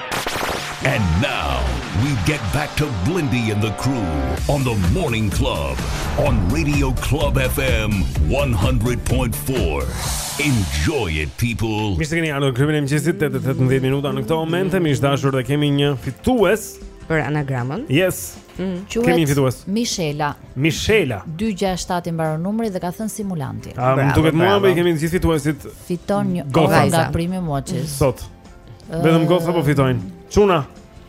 And now we get back to Blindy and the crew on the morning club on Radio Club FM 100.4. Enjoy it people. Mirë se keni ardhur në klubin e mëngjesit 8:18 minuta në këtë moment. Më ish dashur dhe kemi një fitues për anagramën. Yes. Mm. Quhet kemi një fituese. Mishela. Mishela. 267 i mbaron numri dhe ka thënë simulanti. Më duket mua i kemi të gjithë fituesit. Fiton një gofë nga Premium Watches. Sot. Vetëm goca po fitojnë. Çuna.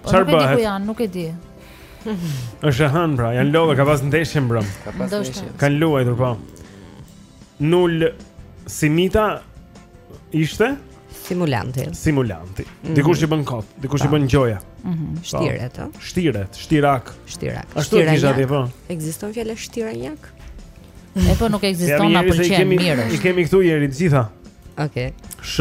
Po Çfarë bëhet? Nuk e di ku janë, nuk e di. Është e hënë pra, janë lodhur, ka pas ndeshje mbrëm. Ka pas ndeshje. Kanë luajtur po. Nul Simita ishte simulanti. Simulanti. Mm -hmm. Dikush i bën kot, dikush i po. bën gjoja. Mhm. Mm po. Shtiret, ë? Shtiret, shtirak. Shtirak. Ashtu e kisha ti po. Ekziston fjala shtiranjak? E po nuk ekziston na pëlqen mirë. I kemi këtu ieri të gjitha. Okej. Okay. Sh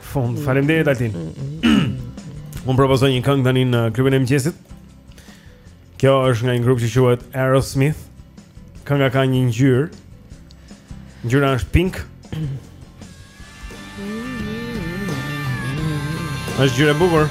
Fund. Faleminderit Altin. Mm, mm, mm. Unë propozoj një këngë tani në klubin e mëngjesit. Kjo është nga një grup që quhet Aerosmith. Kënga ka një ngjyrë. Ngjyra është pink. Është ngjyrë e bukur.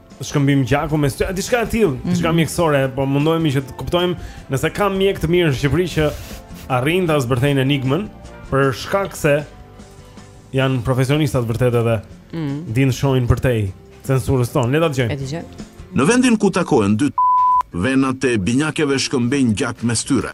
shkëmbim gjaku mes tyre, diçka e tillë, mhm. diçka mm -hmm. mjekësore, po mundohemi që të kuptojmë nëse ka mjekë të mirë në Shqipëri që arrijnë ta zbërthejnë enigmën për shkak se janë profesionista vërtet edhe mm -hmm. dinë të shohin përtej censurës tonë. Le ta dëgjojmë. E dëgjoj. Në vendin ku takohen dy venat e binjakeve shkëmbejnë gjak mes tyre.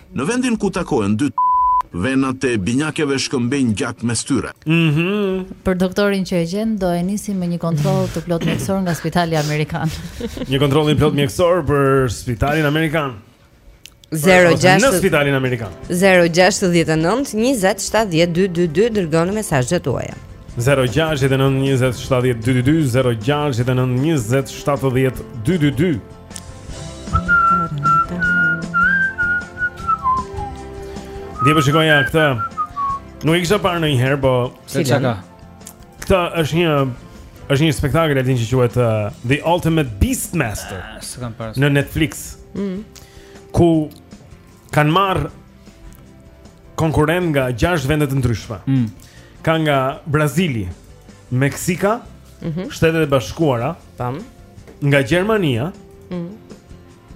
Në vendin ku takohen dy venat e binjakeve shkëmbejnë gjak mes tyre. Për doktorin që e gjen, do e nisim me një kontroll të plotë mjekësor nga Spitali Amerikan. Një kontroll i plotë mjekësor për Spitalin Amerikan. 06 në Spitalin Amerikan. 069 20 70 222 dërgoni mesazhet tuaja. 0692070222 0692070222 Dhe po shikoja këtë. Nuk e kisha parë ndonjëherë, po se çka. Këtë është një është një spektakël Altin që quhet uh, The Ultimate Beastmaster. Ah, S'e kam parë. Në Netflix. Mhm. Ku kanë marrë konkurrentë nga 6 vende të ndryshme. Mm. Ka nga Brazili, Meksika, mm -hmm. Shtetet e Bashkuara, tam, nga Gjermania, mm.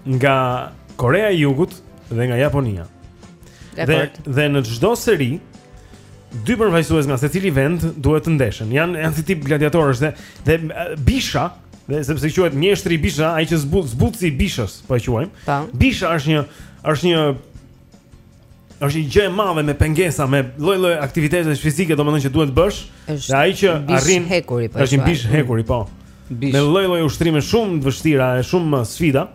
nga Korea e Jugut dhe nga Japonia. Dhe dhe në çdo seri dy përfaqësues nga secili vend duhet të ndeshen. Janë janë si tip gladiatorësh dhe dhe bisha Dhe sepse quhet mjeshtri i bisha, ai që zbut zbutësi i bishës, po e quajmë. Po. Bisha është një është një është një gjë e madhe me pengesa, me lloj-lloj aktivitetesh fizike, domethënë që duhet të bësh. Dhe ai që arrin hekuri, po. Është një bishë hekuri, po. Bishë. Me lloj-lloj ushtrime shumë të vështira e shumë sfida.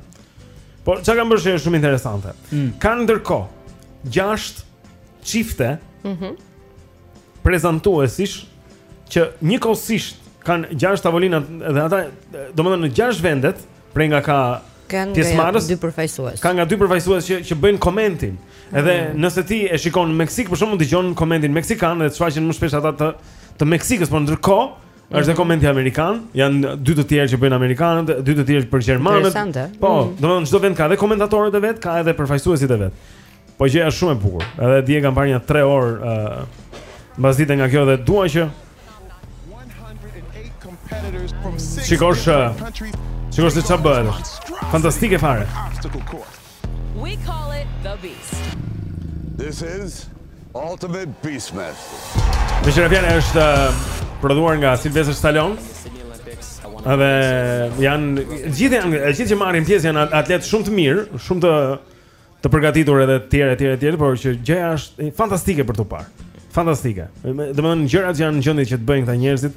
Po ça kanë bërë është shumë interesante. Mm. Kanë ndërkohë gjashtë çifte. Mhm. Mm prezantuesish që njëkohësisht kanë 6 tavolina dhe ata, domethënë në 6 vendet, prej nga ka pjesëmarrës, dy përfaqësues. Ka nga dy përfaqësues që që bëjnë komentin. Edhe mm. nëse ti e shikon në Meksikë, për shembull dëgjon komentin meksikan dhe shfaqen më shpesh ata të të Meksikës, por ndërkohë mm. është dhe komenti amerikan, janë dy të tjerë që bëjnë amerikanët, dy të tjerë për gjermanët. Po, mm. domethënë çdo vend ka edhe komentatorët e vet, ka dhe përfaqësuesit e vet. Po gjëja është shumë e bukur. Edhe dje kam parë nja 3 orë ë uh, mbas dite nga kjo dhe dua që Shikosh Shikosh se çfarë bëhet. Fantastike fare. We call it the beast. This is Ultimate Beastmaster. Meqë ra fjala është uh, prodhuar nga Sylvester Stallone. Edhe janë gjithë janë gjithë që marrin pjesë janë atletë shumë të mirë, shumë të të përgatitur edhe të tjerë etj etj, por që gjëja është fantastike për t'u parë. Fantastike. Domethënë gjërat që janë në gjendje që të bëjnë këta njerëzit.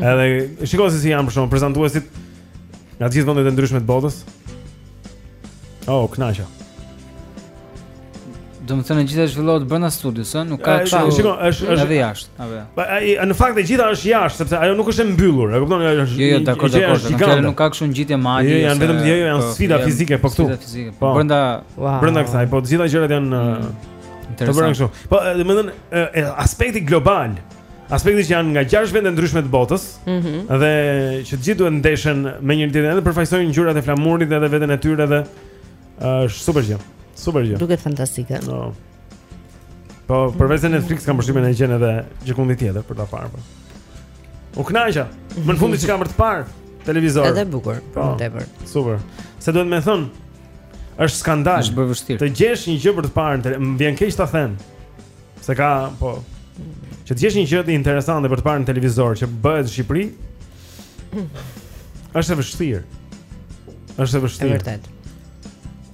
Edhe shiko se si janë për shembull prezantuesit nga të gjithë vendet e ndryshme të botës. Oh, u knaqa. Domethënë gjithë zhvillohet brenda studios, ëh, nuk ka kështu. Shiko, është është Po ai në fakt e gjitha është jashtë sepse ajo nuk është e mbyllur, e kupton? Ajo është. Jo, jo, dakord, dakord. Në fjalë nuk ka kështu ngjitje madje. Jo, janë vetëm jo, jo, janë po, sfida fizike po këtu. Sfida fizike. Po. Brenda brenda kësaj, po të gjitha gjërat janë mm, të bëra kështu. Po, domethënë aspekti global. Aspekti që janë nga gjashtë vende të ndryshme të botës, ëh, mhm. dhe që të gjithë duhet të ndeshen me njëri-tjetrin, edhe përfaqësojnë ngjyrat e flamurit edhe veten e tyre dhe është super gjë. Super gjë. Duket fantastike. Po. Po, përveç se Netflix kam përshtypjen e gjen edhe gjëkundi tjetër për ta parë. Po. U kënaqa. Më në fund ça kam për të parë televizor. Edhe bukur, po, tepër. Super. Se duhet me thënë, është skandal. Është bërë e vështirë. Të gjesh një gjë për të parë, më vjen keq ta them. Se ka, po, që të gjesh një gjë interesante për të parë në televizor që bëhet në Shqipëri. Është e vështirë. Është e vështirë. Është vërtet.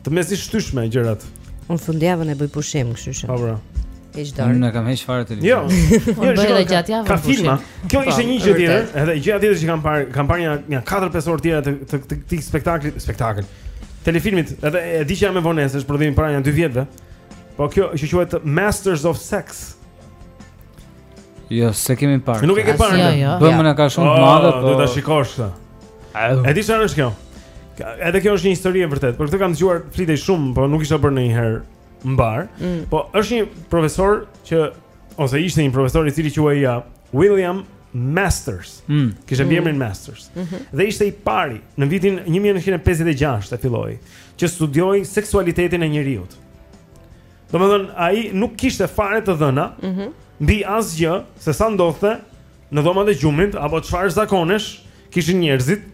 Të mezishtyshme gjërat. Unë fundjavën e bëj pushim, kështu që. Po bra. Hiq dorë. Unë kam heq fare televizion. Jo. Jo, jo, jo gjatë javës. Ka filma. Kjo ishte një gjë tjetër, edhe gjëja tjetër që kam parë, kam parë një nja 4-5 orë të tjera të të këtij spektakli, spektakël. Telefilmit, edhe e di që jam me vonesë, është prodhim i para nja 2 vjetëve. Po kjo që quhet Masters of Sex. Jo, s'e kemi parë. Nuk e ke parë. Jo, jo. Bëmë na ka shumë të madhe, po. Do ta shikosh këtë. E di çfarë është kjo? Edhe kjo është një histori e vërtetë, por këtë kam dëgjuar flitej shumë, po nuk isha bërë ndonjëherë mbarë. Mm. Po është një profesor që ose ishte një profesor i cili quhej ja, William Masters. Mm. Kishte mm. emrin Masters. Mm -hmm. Dhe ishte i pari në vitin 1956 e filloi që studioi seksualitetin e njeriut. Domethënë ai nuk kishte fare të dhëna. Mhm. Mm mbi asgjë se sa ndodhte në dhomat e gjumit apo çfarë zakonesh kishin njerëzit.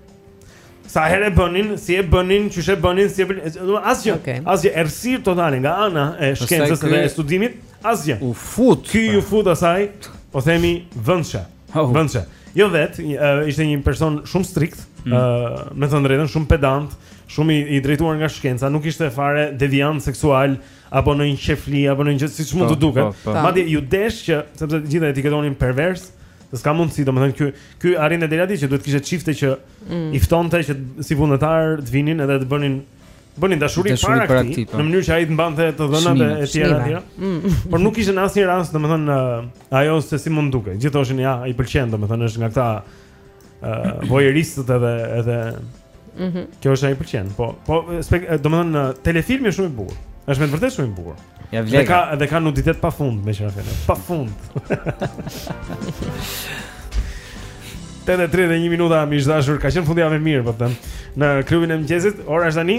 Sa herë e bënin, si e bënin, qysh e bënin, si e bënin, domethënë asgjë. Okay. Asgjë errësirë totale nga ana e shkencës dhe e studimit, asgjë. U fut. Ky iu fut asaj, po themi vendçe. Oh. Vendçe. Jo vetë, ishte një person shumë strikt, mm. uh, me thënë të drejtën, shumë pedant, shumë i, i drejtuar nga shkenca, nuk ishte fare deviant seksual apo ndonjë qejfli apo ndonjë gjë siç mund të po, duket. Po, po. Madje iu desh që sepse të gjithë etiketonin pervers, s'ka mundësi, domethënë ky ky arrin deri atje që duhet kishte çifte që mm. i ftonte që si vullnetarë të vinin edhe të bënin bënin dashuri para këtij në mënyrë që ai të mbante të dhënat e tjera aty. Mm. Por nuk kishte në asnjë rast, domethënë ajo se si mund duket. I thoshin ja, i pëlqen domethënë është nga këta uh, voyeuristët edhe edhe mm -hmm. kjo është ajo që i pëlqen. Po, po domethënë telefilmi është shumë i bukur. Është me të vërtetë shumë i bukur. Ia vlen. Dhe ka dhe ka nuditet pa fund me çfarë fjalë. Pa fund. Tetë e 31 minuta miq të dashur, ka qenë fundjavë e mirë, po them. Në klubin e mëngjesit, ora është tani.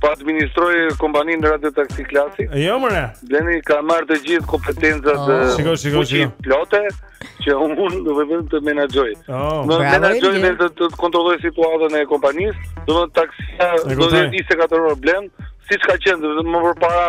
Po administroj kompaninë Radio Taxi Klasik. Jo more. Bleni ka marrë të gjithë kompetencat oh. Ah. shiko, shiko, shiko. e plota që unë do të menaxhoj. Oh. Të menaxhoj dhe të, të kontrolloj situatën e kompanisë, do të taksia do të jetë 24 orë Blen, siç ka qenë më përpara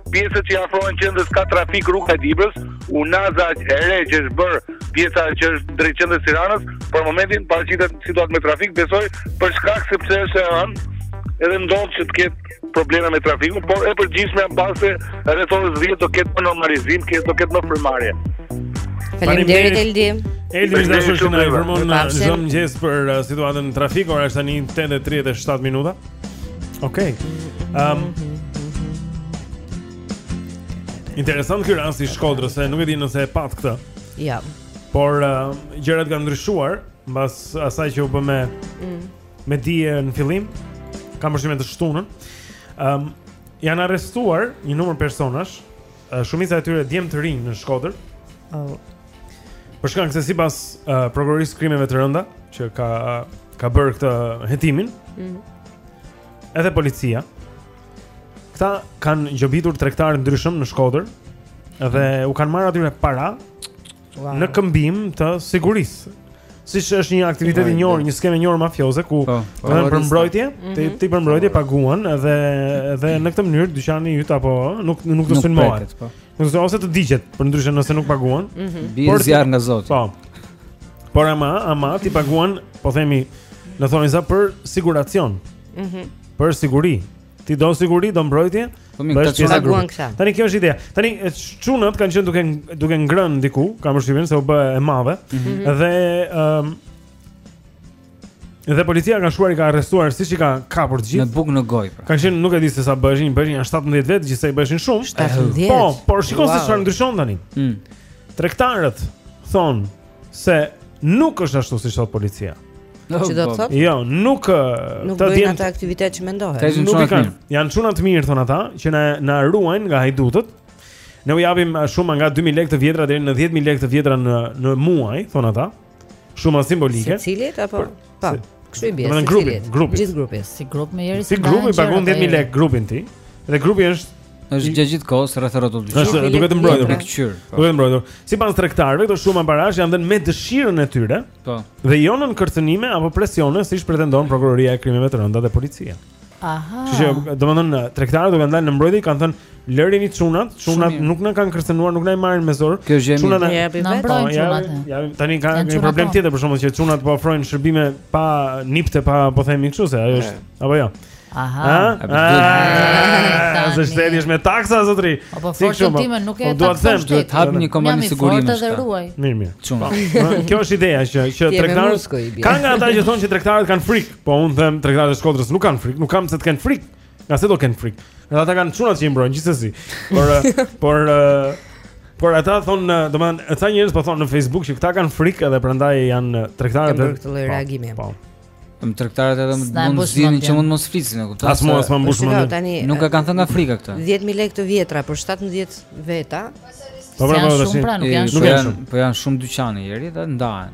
Pjesët që i afrohen qendrës ka trafik rruga e Dibrës, Unaza e re që është bërë pjesa që është drejt qendrës së Tiranës, për momentin paraqitet situatë me trafik, besoj për shkak sepse është e hënë, edhe ndodh që të ketë probleme me trafikun, por e përgjithshme ja mbase rreth orës 10 do ketë normalizim, që do ketë më frymëmarrje. Faleminderit Eldi. Eldi miq të dashur na informon në çdo mëngjes për uh, situatën e trafikut, ora është tani 8:37 minuta. Okej. Okay. Ehm. Um, Interesant ky rast i Shkodrës, se nuk e di nëse e patë këtë. Ja. Por uh, gjërat kanë ndryshuar mbas asaj që u bë me mm. me dije në fillim. Kam përshtypjen të shtunën. Ëm um, janë arrestuar një numër personash Shumica e tyre djem të rinj në Shkodër. Oh. Për shkak se sipas uh, prokurorisë së krimeve të rënda që ka ka bërë këtë hetimin. Mm. Edhe policia. Këta kanë gjobitur tregtarë të ndryshëm në Shkodër dhe u kanë marrë atyre para wow. në këmbim të sigurisë. Siç është një aktivitet i njohur, një skemë e njohur mafioze ku po, po. vijnë për mbrojtje, mhm. ti ti për mbrojtje paguan dhe dhe në këtë mënyrë dyqani yt apo nuk nuk të sulmohet. Po. Nuk ose të digjet, përndryshe nëse nuk paguan. Mhm. Bie zjarr nga Zoti. Po. Por ama, ama ti paguan, po themi, në thonjëza për siguracion. Mhm. Për siguri. Ti do siguri, do mbrojtje. Po mirë, pse çfarë duan këta? Tani kjo është ideja. Tani çunat kanë qenë duke duke ngrënë diku, kam përshtypjen se u bë e madhe mm -hmm. dhe ëm um, Dhe policia ka shkuar i ka arrestuar siç i ka kapur të gjithë. Me bukë në gojë. Pra. Kanë qenë nuk e di se sa bëheshin, bëheshin janë 17 vetë, gjithsej bëheshin shumë. 17. Po, por shikon wow. se çfarë ndryshon tani. Mm. Tregtarët thon se nuk është ashtu siç thot policia. Që do të thotë? Jo, nuk nuk të bëjnë ata aktivitet që mendohet. Nuk i kanë. Janë çuna të mirë thon ata që na na ruajnë nga hajdutët. Ne u japim uh, shuma nga 2000 lekë të vjetra deri në 10000 lekë të vjetra në në muaj, thon ata. Shuma simbolike. Secilit apo? Për, Po. Kështu i bie. Në grupin, grupin. Gjithë grupin, si grup more njeri. Si grup i paguon 10000 lekë grupin ti. Dhe grupi është është gjatë gjithë kohës rreth rrotull. Është duke të mbrojtur. Duke kqyr. Po. Duke të mbrojtur. Sipas tregtarëve, këto shuma parash janë dhënë me dëshirën e tyre. Po. Dhe jo nën kërcënime apo presione, siç pretendon prokuroria e krimeve të rënda dhe policia. Aha. Që domethënë tregtarët u kanë dalë në mbrojtje, kanë thënë lërini çunat, çunat nuk na kanë kërcënuar, nuk na i marrin me zor. Çunat, ua japim vetë. Po, ja, tani ka një problem tjetër për shkak se çunat po ofrojnë shërbime pa nipte, pa po themi kështu se ajo është apo jo. Aha. Se shteti është me taksa zotri. Po po, ti më nuk e takson. Po, duhet të them, duhet të hapni një kompani sigurimi. Jam fort ruaj. Mirë, mirë. Çunat. Po, kjo është ideja që që tregtarët kanë nga ata që thonë që tregtarët kanë frikë. Po unë them tregtarët e Shkodrës nuk kanë frikë, nuk kanë pse të kenë frikë. Nga se do kenë frikë. Edhe ata kanë çunat që i mbrojnë gjithsesi. Por eh, por eh, por ata thon, eh, domethënë, ca njerëz po thon në Facebook që këta kanë frikë edhe prandaj janë eh, Kanë tregtarët. bërë këtë lloj Po, reagimi. Po. Më tregtarët edhe S'na mund mbush të zgjidhin mendjen. që mund mos flisin, e kupton? As mua s'ma Po mbush shiko mendja. tani Nuk e kanë thënë nga frika këtë. 10000 lekë të vjetra për 17 veta. Po pra, po, Janë tash. shumë pra, nuk janë Nuk Po janë janë, shumë. po janë shumë dyqane njeri dhe ndahen.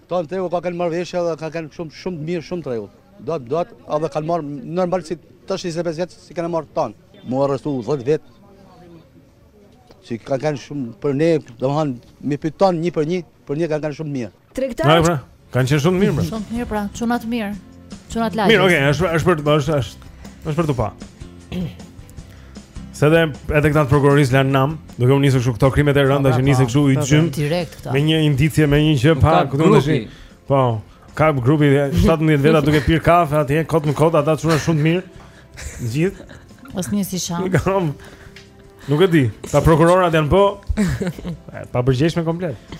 Tan tregu ka kanë marrëveshje dhe ka kanë shumë shumë të mirë, shumë tregu. Do të do të edhe kanë marrë normal si tash 25 vjet si kanë marrë tan. Mu arrestu 10 vjet. Si kanë kanë shumë për ne, domethënë me i pyt tan një për një, për një kanë kanë shumë mirë. Tregtar. Pra, kanë qenë shumë mirë. Pra. Shumë të mirë pra, çuna të mirë. Çuna të lajë. Mirë, okay, është është për të është është për të pa. Se dhe edhe këta të prokurorisë lanë nam Duke u nisë kështu këto krimet e po, rënda po, që nisën po, kështu i të gjymë Me një indicie, me një gjë pa Ka grupi Po, ka grupi 17 veta duke pirë kafe atje Kot më kot, ata çuna shumë të mirë Gjithë Os një si shamë Nuk kam Nuk e di Këta prokurorat janë po Papërgjegjshme komplet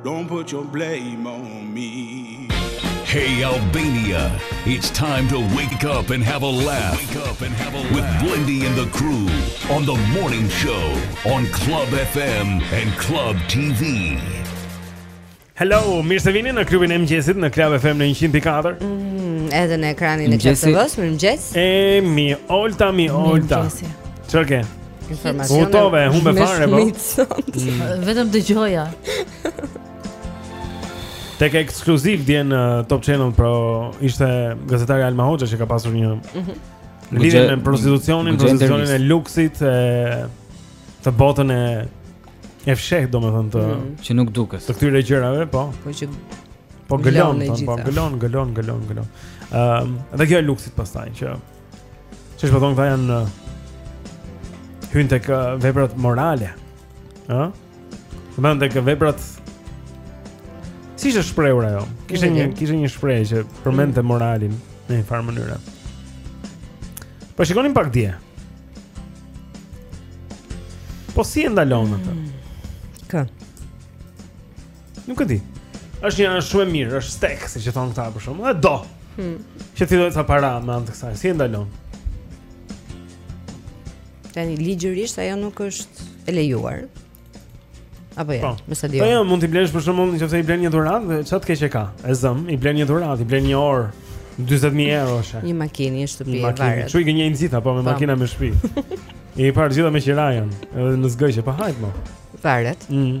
Don't put your blame on me. Hey Albania, it's time to wake up and have a laugh. Wake up and have a laugh with Blindy and the crew on the morning show on Club FM and Club TV. Hello, mirë se vini në Klubin e Mëngjesit në Club FM në 104. Mm, edhe në ekranin e Club TV-s, mirëmëngjes. Me mi, Olta, me Olta. Çfarë ke? Informacione. U hutove, humbe fare po. Mm. Vetëm dëgjoja. Tek Exclusive dje në Top Channel pra ishte gazetari Almakos që ka pasur një mhm. lidhje me prostitucionin, prostitucionin e luksit e botën e e fshehtë domethënë të mm. që nuk duket. Të këtyre gjërave, po. Po që po gëlon, po gëlon, gëlon, gëlon, gëlon. Ëm, ehm, um, dhe kjo e luksit pastaj që Siç po thonë këta janë hyjnë tek veprat morale. Ëh? Hyn tek veprat Si është shprehur ajo? Kishte një kishte një shprehje që përmendte mm. moralin në një farë mënyre. Po shikonim pak dje. Po si e ndalon atë? Mm. Kë? Nuk e di. Është një shumë e mirë, është shteg, siç e thonë këta për shkakun. Ë do. Hm. Që ti do të bësh para me anë të kësaj, si e ndalon? Tani ligjërisht ajo nuk është e lejuar. Apo jo, me sa di. Po jo, mund t'i blesh për shembull nëse i blen një dhuratë dhe ça të keqe ka. E zëm, i blen një dhuratë, i blen një orë 40000 euro është. Një makinë, një shtëpi e varet. Çuj që një nxit apo me makina me shtëpi. I parë gjithë me qirajen, edhe në zgjë që pa hajt më. Varet. Mhm.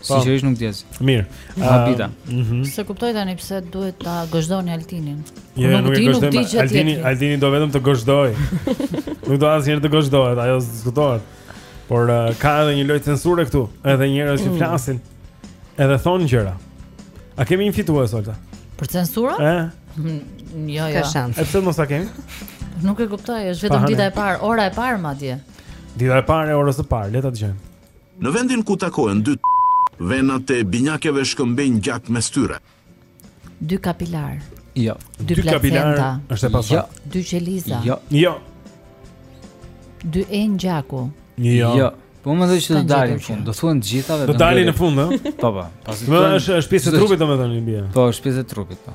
Po. Sinqerisht nuk di. Mirë. Habita. Ëh. Mhm. S'e kuptoj tani pse duhet ta gozhdoni Altinin. Jo, jo, nuk e gozhdoj. Altini, Altini do vetëm të gozhdojë. Nuk do asnjëherë të gozhdohet, ajo s'diskutohet. Por uh, ka edhe një lloj censure këtu, edhe njerëz që mm. flasin, edhe thonë gjëra. A kemi një fitues Olta? Për censurën? Ëh. Mm, jo, jo. Ka shans. E pse mos ta kemi? Nuk e kuptoj, është vetëm dita e parë, ora e parë madje. Dita e parë e orës së parë, le ta dëgjojmë. Në vendin ku takohen dy venat e binjakeve shkëmbejnë gjak mes tyre. Dy kapilarë. Jo. Dy, dy kapilarë është e pasur. Jo. Dy qeliza. Jo. Jo. Dy enë gjaku. Jo. Jo. Po më thosh të dalin në fund, do thuhen të gjitha vetëm. Do dalin në fund, ëh? Po po. Më është është pjesë e trupit domethënë i bie. Po, është pjesë e trupit, po.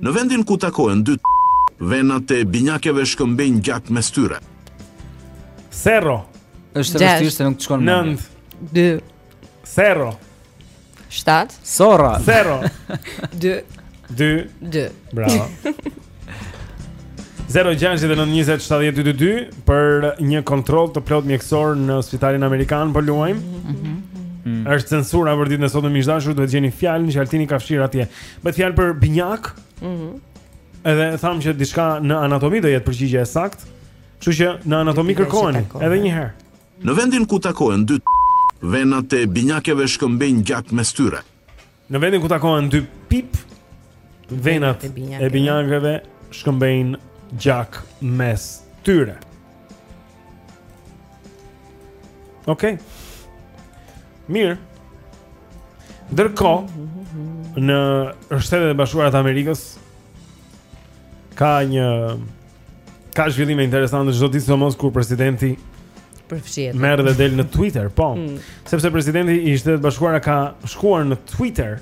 Në vendin ku takohen dy venat e binjakeve shkëmbejnë gjak mes tyre. Zero. Është e vështirë se nuk të shkon më. 9 2 Zero. 7 Zero. Zero. 2 2 2. Bravo. 0692070222 për një kontroll të plot mjekësor në spitalin amerikan po luajm. Mhm. Mm. Është censura për ditën e sotme miq të dashur, duhet të gjeni fjalën që Altini ka fshir atje. Bëhet fjalë për binjak. Mhm. Mm edhe thamë që diçka në anatomi do jetë përgjigja e sakt. Kështu që në anatomi kërkoni edhe një herë. Në vendin ku takohen dy venat e binjakeve shkëmbejnë gjak mes tyre. Në vendin ku takohen dy pip, venat e binjakeve shkëmbejnë gjak mes tyre. Okej. Okay. Mirë. Ndërkohë në Shtetet e Bashkuara të Amerikës ka një ka zhvillime interesante çdo ditë sidomos kur presidenti përfshihet. Merr dhe del në Twitter, po. Hmm. Sepse presidenti i Shteteve të Bashkuara ka shkuar në Twitter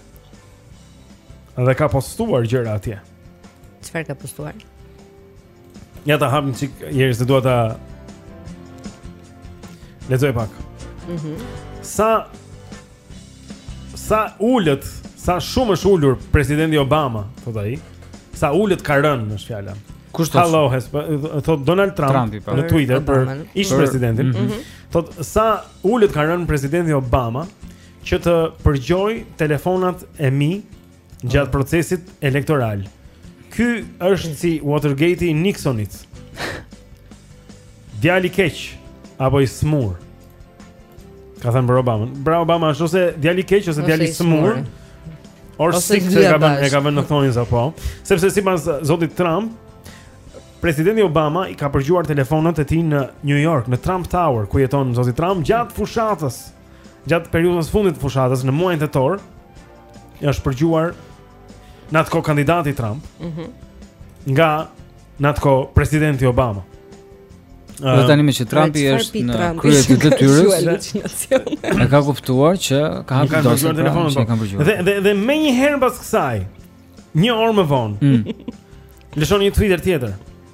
dhe ka postuar gjëra atje. Çfarë ka postuar? Ja ta hapim çik, jeri se dua ta lexoj pak. Mhm. Mm sa sa ulët, sa shumë është ulur presidenti Obama, thot ai. Sa ulët ka rënë është fjala. Kush thot? Hello, has, po, thot Donald Trump Trumpi, po. në Twitter për Obama. ish presidentin. Mm Mhm. Thot sa ulët ka rënë presidenti Obama që të përgjoj telefonat e mi gjatë ah. procesit elektoral. Ky është si Watergate i Nixonit. Djalë i keq apo i smur? Ka thënë për Obama. Bra Obama është ose djalë i keq ose djalë i smur. Or sick se e ka vënë ka vënë në thonjëza po. Sepse sipas zotit Trump, presidenti Obama i ka përgjuar telefonat e tij në New York, në Trump Tower, ku jeton zoti Trump gjatë fushatës. Gjatë periudhës së fundit të fushatës në muajin tetor, I është përgjuar në atë kohë kandidati Trump. Mhm. Mm nga në atë kohë presidenti Obama. Dhe ehm, tani me që Trumpi është në krye të detyrës, e ka kuptuar që ka hapur dosje pra, telefonin që po. kanë përgjuar. Dhe dhe dhe menjëherë pas kësaj, një orë më vonë. Mm. Lëshon një Twitter tjetër.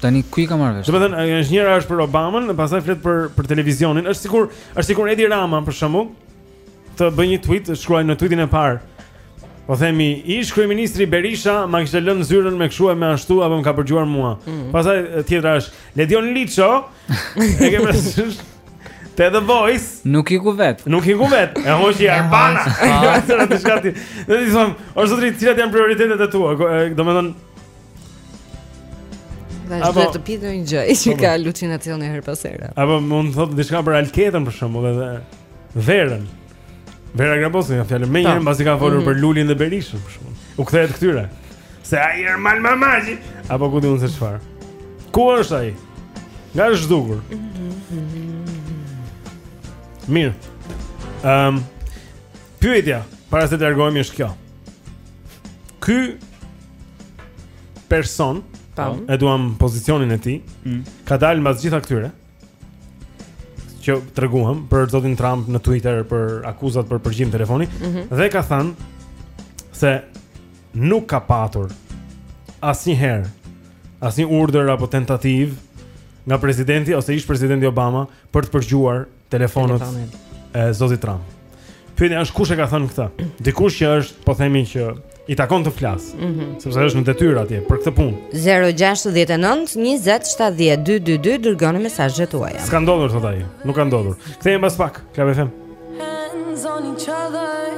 Tani ku i ka marrë vesh? Domethënë, ajo është njëra është për Obamën, pastaj flet për për televizionin. Është sikur, është sikur Edi Rama për shembull të bëjë një tweet, të shkruajë në tweetin e parë. Po themi, ish kryeministri Berisha ma kishte lënë zyrën me kshu e me ashtu apo më ka përgjuar mua. Mm -hmm. Pastaj tjetra është Ledion Liço, e ke parasysh? Te The Voice. Nuk iku vetë. Nuk iku vetë. E hoqi Arbana. Sa të shkati. Ne i themi, o zotri, cilat janë prioritetet e tua? Domethënë, Vazhdo Apo... të pijë ndonjë gjë, që po, ka po. halucinacione herë pas herë. Apo mund të thotë diçka për Alketan për shembull edhe Verën. Vera Grabocka, fjala vjen, njëherë mbasi ka folur mm -hmm. për Lulin dhe Berishën për shembull. U kthehet këtyre. Se ai Ermal Mamaqi. Apo ku di unë se çfarë. Ku është ai? Nga është zhdukur. Mirë. Ehm. Um, pyetja para se të largohemi është kjo. Ky person, Tam. Po. e duam pozicionin e tij, Mm. ka dalë mbas gjithë këtyre që treguam për zotin Trump në Twitter për akuzat për përgjim telefoni Mhm. dhe ka thënë se nuk ka patur asnjëherë asnjë urdhër apo tentativë nga presidenti ose ish-presidenti Obama për të përgjuar telefonët e zotit Trump. Pyetja është kush e ka thënë këtë? Dikush që është, po themi që i takon të flasë, mm -hmm. sepse është në detyrë atje për këtë punë. 069 20 70 222 dërgoni mesazhet tuaja. S'ka ndodhur thotë ai, nuk ka ndodhur. Kthehem pas pak, Club FM. Hands on each other.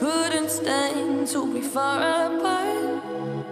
Couldn't stand to be far apart.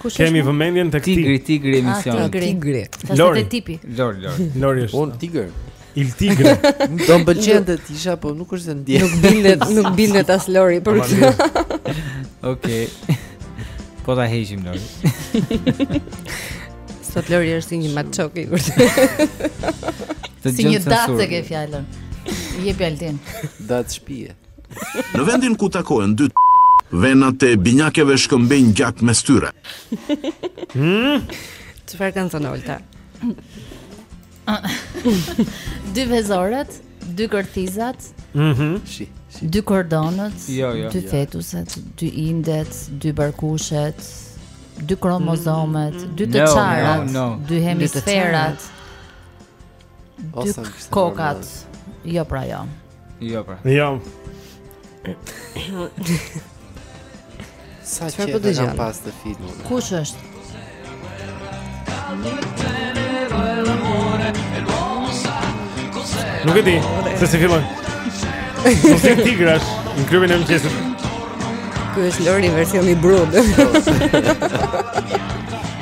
Ku e kemi vëmendjen tek tigri, tigri emision. Ah, tigri, tigri. Lori tipi. Lori, Lori. Lori është. Un tigër. Il tigre. Do më pëlqente të isha, po nuk është se ndjej. Nuk bindet, nuk bindet as Lori për këtë. Okej. Po ta heqim Lori. Sot Lori është si një maçok i vërtetë. Si një dac ke fjalën. Jepi Altin. Dac shpije. Në vendin ku takohen dy venat e binjakeve shkëmbejnë gjak mes tyre. Hmm? Çfarë kanë thënë Olta? dy vezoret, dy kërthizat. Mhm. Mm si, si. Dy kordonët, jo, jo, dy jo. fetuset, dy indet, dy barkushet, dy kromozomet, mm, dy të çarat, no, no, no. dy hemisferat. Dy kokat. Jo pra jo. Jo pra. Jo. Sa që po e kam pas të fitë mund Kush është? Nuk e di, se si fillon Muzik tigrash Në klubin e mëngjesit Kjo është Lori version i brud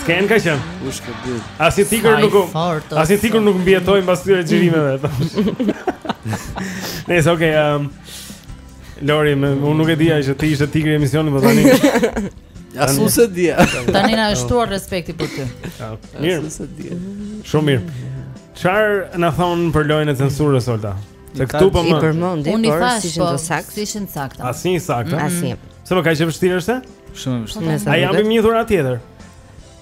Sken ka qenë. Kush ka bërë? Asnjë tigër nuk. Asnjë tigër nuk mbijetoi mbas këtyre xhirimeve. Nejse okay, um Lori, më unë nuk e dija që ti ishte tigri i emisionit, po tani. As unë s'e dija. Tani na është shtuar respekti për ty. Mirë. Shumë mirë. Çfarë na thon për lojën e censurës Olta? Se këtu po më përmendi, unë i thash si po, sakta. Si ishin sakta. Asnjë i saktë. Mm. Asnjë. Se më ka qenë vështirë është? Shumë vështirë. A japim një dhuratë tjetër?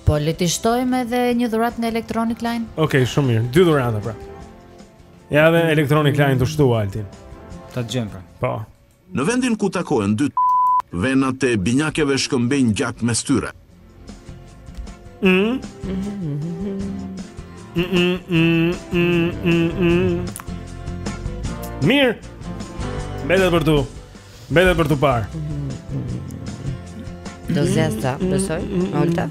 Po le të shtojmë edhe një dhuratë nga Electronic Line. Okej, okay, shumë mirë. Dy dhurata pra. Ja dhe Electronic Line t'u shtua Altin. Ta gjejmë pra. Po. Në vendin ku takohen dy venat e binjakeve shkëmbejnë gjak mes tyre. Mm. Mirë. Mbetet për tu. Mbetet për tu parë. Do e zësh ti, besoj, Olta.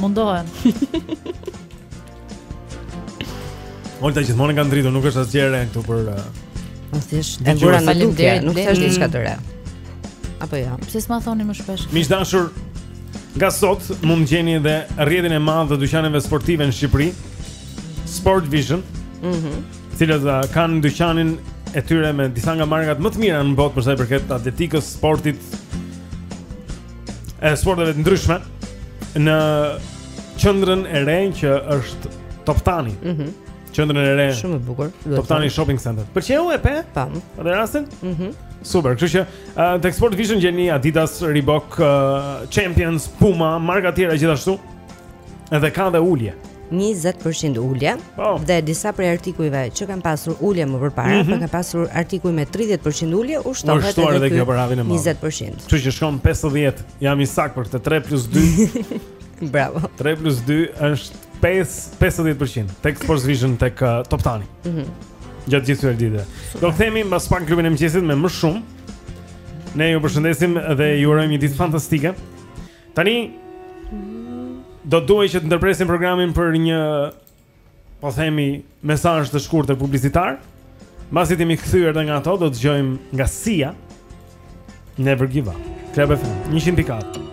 Mundohem. Olta gjithmonë ka ndritur, nuk është asgjë e re këtu për uh, Nuk thjesht e vura në dukje, nuk thashë diçka të re. Apo jo. Pse s'ma thoni më shpesh? Miq të dashur, nga sot mund të gjeni edhe rrjetin e madh të dyqaneve sportive në Shqipëri, Sport Vision. Mhm. Mm Cilat uh, kanë dyqanin e tyre me disa nga markat më të mira në botë për sa i përket atletikës, sportit, e sporteve të ndryshme në qendrën e re që është Toptani. Mhm. Mm qendrën e re. Shumë e bukur. Toptani Shopping Center. Pëlqeu e pe? Tam. Pate rastin? Mhm. Mm Super. Kështu që uh, tek Sport Vision gjeni Adidas, Reebok, uh, Champions, Puma, marka tjera gjithashtu. Edhe ka dhe ulje. 20% ulje oh. dhe disa prej artikujve që kanë pasur ulje më përpara, mm -hmm. kanë pasur artikuj me 30% ulje, u shtohet edhe, edhe kjo pra ulja e madhe. 20%. Kështu që shkon 50, jam i saktë për këtë 3 + 2. Bravo. 3 + 2 është 5 50% tek Sport Vision tek uh, Toptani. Mhm. Mm Gjatë gjithë kësaj dite. Do kthehemi mbas pak te Klubi i Mëngjesit me më shumë. Ne ju përshëndesim dhe ju urojmë një ditë fantastike. Tani do të duhej që të ndërpresim programin për një po themi mesazh të shkurtër publicitar. Mbasi jemi kthyer edhe nga ato, do të dëgjojmë nga Sia Never Give Up. Club FM, 100.4.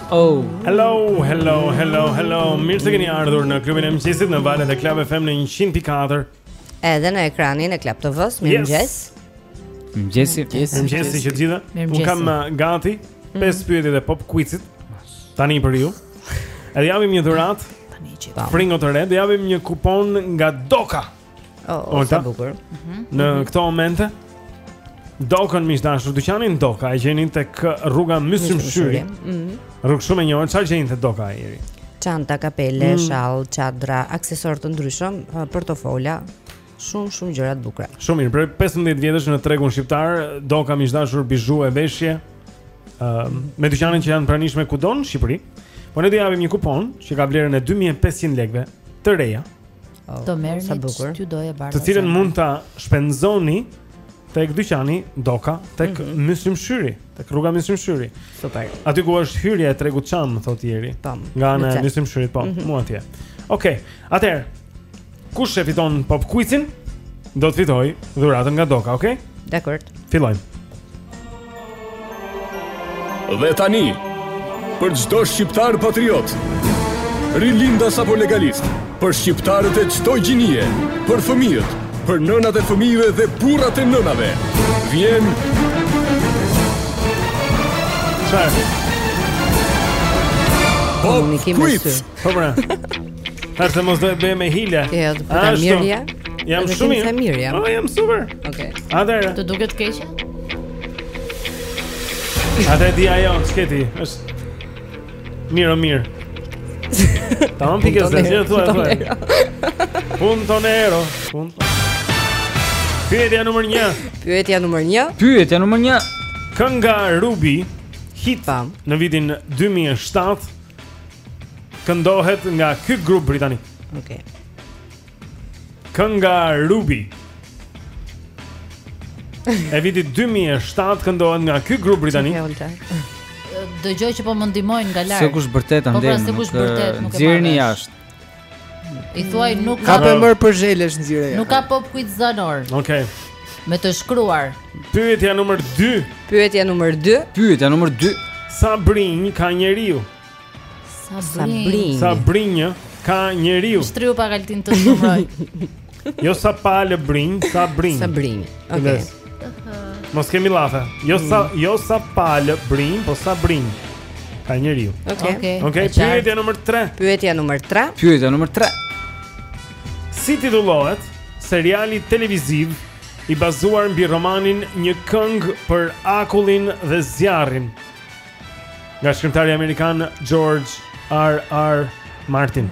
Oh. Hello, hello, hello, hello. Mirë se keni ardhur në klubin e mëngjesit në valët e Club FM në 100.4 edhe në ekranin e Club TV-s, mirëmëngjes. Mëngjes. Mëngjes. Mëngjes të gjithëve. Un kam uh, gati mm. pesë pyetje të pop quizit. Tani për ju. Edhe japim një dhuratë. Tani që. Fringo të re, do japim një kupon nga Doka. Oh, sa bukur. Mhm. Në këto momente Dokën miq të dashur, dyqanin Doka e gjeni tek rruga Myslym Shyri. Mhm. Rrugë shumë e njohur, çfarë gjeni te Doka Jeri? Çanta, kapele, mm. shall, çadra, aksesorë të ndryshëm, portofola, shumë shumë gjëra të bukura. Shumë mirë, për 15 vjet në tregun shqiptar, Doka miq të dashur, bizhu e veshje. Ëm, ehm, me dyqane që janë të pranishme kudo në Shqipëri. Po ne do japim një kupon që ka vlerën e 2500 lekëve të reja. Oh, të merrni sa bukur. Ty do e bardha. Të cilën mund ta shpenzoni tek dyqani Doka, tek mm -hmm. Myslym Shyri, tek rruga Myslym Shyri. Super. Aty ku është hyrja e tregut Çam, thotë Jeri. Tam. Nga ana e Myslym Shyrit, po, mm -hmm. mu atje. Okej. Okay. Atëherë, kush e fiton Pop Quizin do të fitojë dhuratën nga Doka, okay? Dakord. Fillojmë. Dhe tani, për çdo shqiptar patriot, rilindas apo legalist, për shqiptarët e çdo gjinie, për fëmijët, për nënat e fëmijëve dhe burrat e nënave, vjen Çfarë? Pop Quiz. Po pra. Tash se mos do e bësh me hile. Jo, të bëra mirë ja. Jam shumë i mirë ja. Po jam super. Okej. Atëherë. Të duket keq? Atëherë di ajo, sketi, është mirë o mirë. Tamam pikë se ti thua thua. Punto nero, punto. Pyetja numër 1. Pyetja numër 1. Pyetja numër 1. Kënga Ruby hit në vitin 2007 Këndohet nga ky grup britanik. Okej. Okay. Kënga Ruby. E vitit 2007 këndohet nga ky grup britanik. Dëgjoj që po më ndihmojnë nga lart. Se kush bërtet andej. Po pra se kush bërtet, nuk e di. Nxirreni jashtë. I thuaj nuk ka për mërë për zhelesh në zire Nuk ka pop quiz zanor Okej okay. Me të shkruar Pyetja numër 2 Pyetja numër 2 Pyetja numër 2 Sa brinjë ka njeriu Sa brinjë Sa brinjë ka njeriu Shtrihu pak Altin të numëroj Jo sa palë brinjë, sa brinjë. Sa brinjë. Okej. Okay. Uh -huh. Mos kemi llafe. Jo sa mm. jo sa palë brinjë, po sa brinjë. Ka njeriu. Okej. Okay. Okej, okay. pyetja numër 3. Pyetja numër 3. Pyetja numër 3. Si titullohet seriali televiziv i bazuar mbi romanin Një këngë për akullin dhe zjarrin? Nga shkrimtari amerikan George R. R. Martin.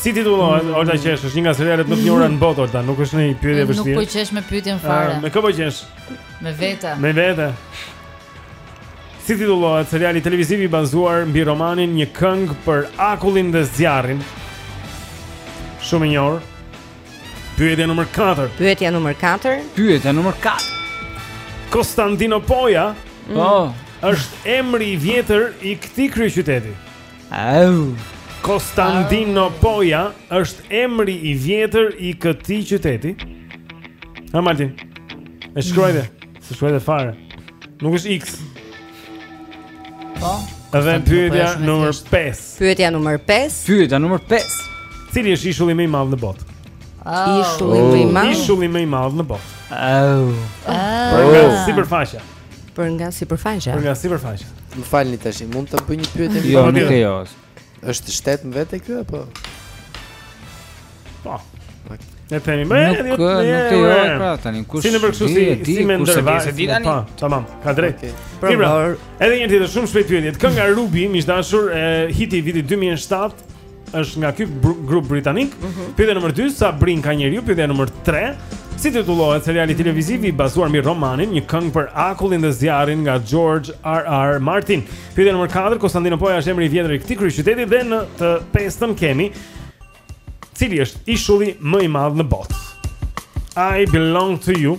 Si titullohet Olta qesh, është një nga serialet më të njohura në botë Olta, nuk është një pyetje e vështirë. Nuk po qesh me pyetjen fare. Uh, me kë po qesh? Me vete. Me vete. Si titullohet seriali televiziv i bazuar mbi romanin Një këngë për akullin dhe zjarrin? Shumë i njohur. Pyetja numër 4. Pyetja numër 4. Pyetja numër 4. Konstantinopoja. Po. Mm. Është emri i vjetër i këtij kryeqyteti. Au. Kostandinopoja është emri i vjetër i këtij qyteti. Ha Martin. E shkruajte. S'e shkruajte fare. Nuk është X. Po. Dhe pyetja numër 5. Pyetja numër 5. Pyetja numër 5. Cili është ishulli më i madh në botë? Oh. Ishulli më i madh. Ishulli më i madh në botë. Au. Oh. Për oh. sipërfaqja. Për nga sipërfaqja. Për nga sipërfaqja. Më falni tash, mund të bëj një pyetje më jo, tepër? Jo, nuk e Është shtet më vete ky apo? Po. Ne themi më, nuk nuk e jo pra tani kush. Si në përksu si si më ndërva. Po, tamam, ka të drejtë. Pra, edhe një tjetër shumë shpejt pyetje. Kënga Ruby, miq të dashur, hiti i vitit 2007. është nga ky grup britanik. Mm -hmm. Pyetja nr. 2, sa brinjë ka njeriu? Pyetja nr. 3, si titullohet seriali televiziv i bazuar mbi romanin Një këngë për akullin dhe zjarrin nga George R. R. Martin? Pyetja nr. 4, Konstantinopoja është emri i vjetër i këtij kryeqyteti dhe në të pestën kemi Cili është ishulli më i madh në botë? I belong to you.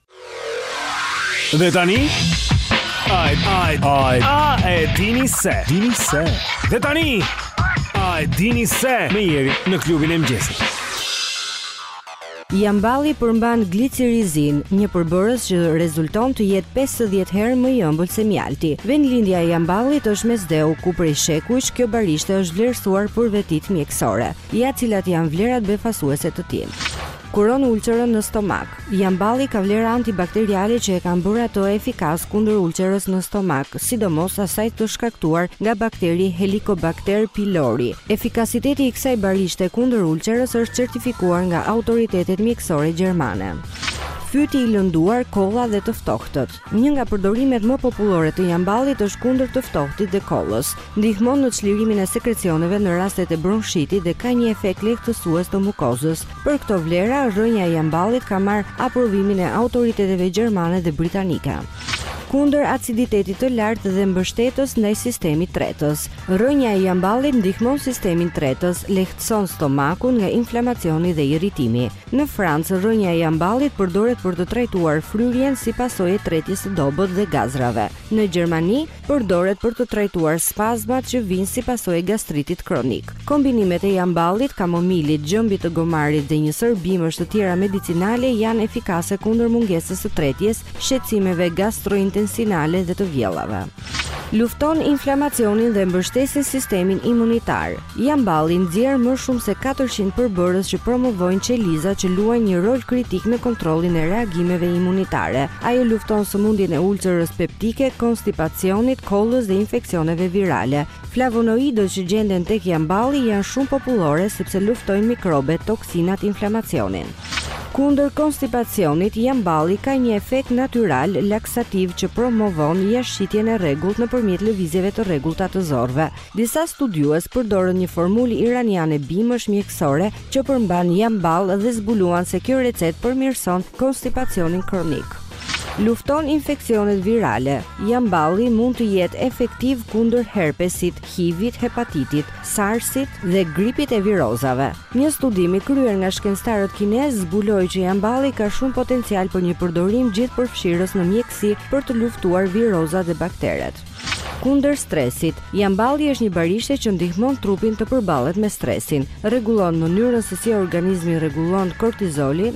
Dhe tani A e a e a e dini se dini se Dhe tani A e dini se me Jerin në Klubin e Mëngjesit Jamballi përmban glicirizinë, një përbërës që rezulton të jetë 50 herë më i ëmbël se mjalti. Vendlindja e jamballit është Mesdheu, ku prej shekujsh kjo barishte është vlerësuar për vetitë mjekësore, ja cilat janë vlerat befasuese të tij. Kuron ulcerën në stomak. Jamballi ka vlera antibakteriale që e kanë bërë atë efikas kundër ulcerës në stomak, sidomos asaj të shkaktuar nga bakteri Helicobacter pylori. Efikasiteti i kësaj barishte kundër ulcerës është certifikuar nga autoritetet mjekësore gjermane. Fyti i lënduar, kolla dhe të ftohtët. Një nga përdorimet më popullore të jamballit është kundër të ftohtit dhe kollës. Ndihmon në çlirimin e sekrecioneve në rastet e bronshitit dhe ka një efekt lehtësues të mukozës. Për këto vlera, rrënja e jamballit ka marrë aprovimin e autoriteteve gjermane dhe britanike kundër aciditetit të lartë dhe mbështetës ndaj sistemit tretës. Rrënja e jamballit ndihmon sistemin tretës, lehtëson stomakun nga inflamacioni dhe irritimi. Në Francë, rrënja e jamballit përdoret për të trajtuar fryrjen si pasojë e tretjes së dobët dhe gazrave. Në Gjermani, përdoret për të trajtuar spazmat që vijnë si pasojë e gastritit kronik. Kombinimet e jamballit, kamomilit, gjëmbit të gomarit dhe një sërë bimësh të tjera medicinale janë efikase kundër mungesës së tretjes, shqetësimeve gastrointestinale dhe të vjellave. Lufton inflamacionin dhe mbështesin sistemin imunitar. Jamballi nxjerr më shumë se katërqind përbërës që promovojnë qeliza që luajnë një rol kritik në kontrollin e reagimeve imunitare. Ajo lufton sëmundjen e ulcerës peptike, konstipacionit, kollës dhe infeksioneve virale. Flavonoidët që gjenden tek jamballi janë shumë popullore sepse luftojnë mikrobe, toksinat, inflamacionin. Kundër konstipacionit, jamballi ka një efekt natyral laksativ që promovon jashtëqitjen e rregullt nëpërmjet lëvizjeve të rregullta të zorrëve. Disa studiues përdorën një formulë iraniane bimësh mjekësore që përmban jamball dhe zbuluan se kjo recetë përmirëson konstipacionin kronik. Lufton infeksionet virale, jamballi mund të jetë efektiv kundër herpesit, HIV-it, hepatitit, SARS-it dhe gripit e virozave. Një studim i kryer nga shkencëtarët kinezë zbuloi që jamballi ka shumë potencial për një përdorim gjithëpërfshirës në mjekësi për të luftuar virozat dhe bakteret. Kundër stresit, jamballi është një barishte që ndihmon trupin të përballet me stresin. Rregullon mënyrën se si organizmi rregullon kortizolin,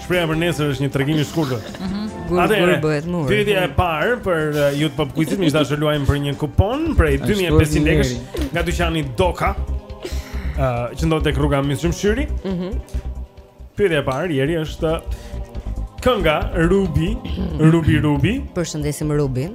Shprehja për nesër është një tregim i shkurtër. Mhm. Atëherë bëhet mur. Pyetja e parë për uh, ju të pop quiz-it, më dashur luajmë për një kupon prej 2500 lekësh nga dyqani Doka. Ëh, uh, që ndodhet tek rruga Myslym Shyri. Mhm. Mm Pyetja e parë Jeri është kënga Rubi, Rubi Rubi. Përshëndesim Rubin.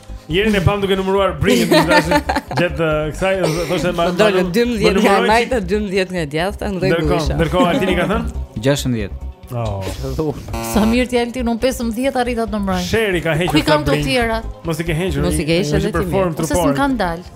Jerin e pamë duke numëruar brinjët në dashin gjet kësaj thoshte më dalin 12 nga majta 12 nga djathta në rregull. Ndërkohë, ndërkohë Altini ka thënë 16. Oh. Sa mirë ti Altin, unë 15 arrita të numëroj. Sheri ka hequr. Ku kam të tjera? Mos i ke hequr. Mos i ke hequr edhe ti. Ose s'm kanë dalë.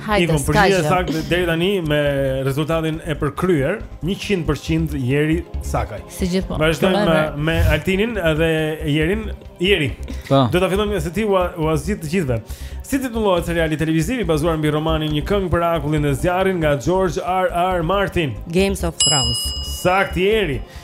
Hajde, Iku, s'ka gjë. saktë deri tani me rezultatin e përkryer, 100% Jeri Sakaj. Si gjithmonë. Vazhdojmë me, me Altinin dhe Jerin. Jeri. Po. Do ta fillojmë se ti u u përgjigje të gjithëve. Si titullohet seriali televiziv i bazuar mbi romanin Një këngë për akullin dhe zjarrin nga George R. R. Martin? Games of Thrones. Saktë Jeri.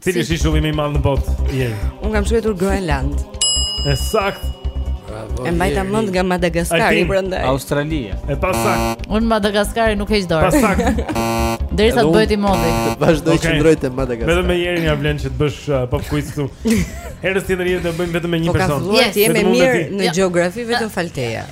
Cili është ishulli më i madh në botë? Jeri. Unë kam shkruar Groenland. E sakt. Bravo. E mbajta mend nga Madagaskari prandaj. Australia. E pa sakt. Unë Madagaskari nuk heq dorë. Pa sakt. Derisa të bëhet i modi. Vazhdoj të qëndroj te Madagaskari. Vetëm me Jerin ja vlen që të bësh uh, pop quiz këtu. Herës tjetër kemi të bëjmë vetëm me një po person. Po ti je më mirë në gjeografi vetëm falteja.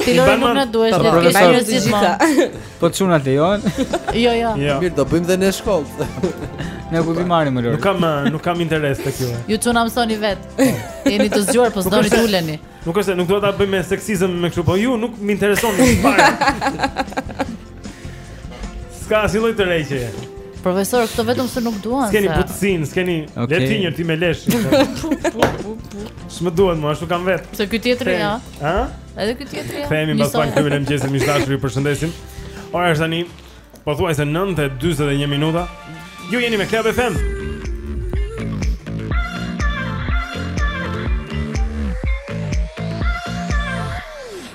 Ti Lori nuk na duhesh të bëjmë profesor të gjitha. Po çunat i lejon? Jo, jo, jo. Mirë, do bëjmë dhe në shkollë. Ne kur vijmë marrim Lorin. Nuk kam nuk kam interes tek ju. Ju çuna mësoni vet. Jeni të zgjuar, po s'doni të uleni. Nuk është se nuk do ta bëjmë me seksizëm e kështu, po ju nuk më interesoni fare. S'ka si lloj të rreqe. Profesor, këto vetëm se nuk duan. S'keni butësinë, s'keni okay. letin një ti me lesh. S'më duan më, ashtu kam vet. Se ky tjetri ja. Ë? Edhe ky tjetri ja. Kthehemi mbas pak këtu në mëngjes miq të dashur, ju përshëndesim. Ora është tani pothuajse 9:41 minuta. Ju jeni me Club FM.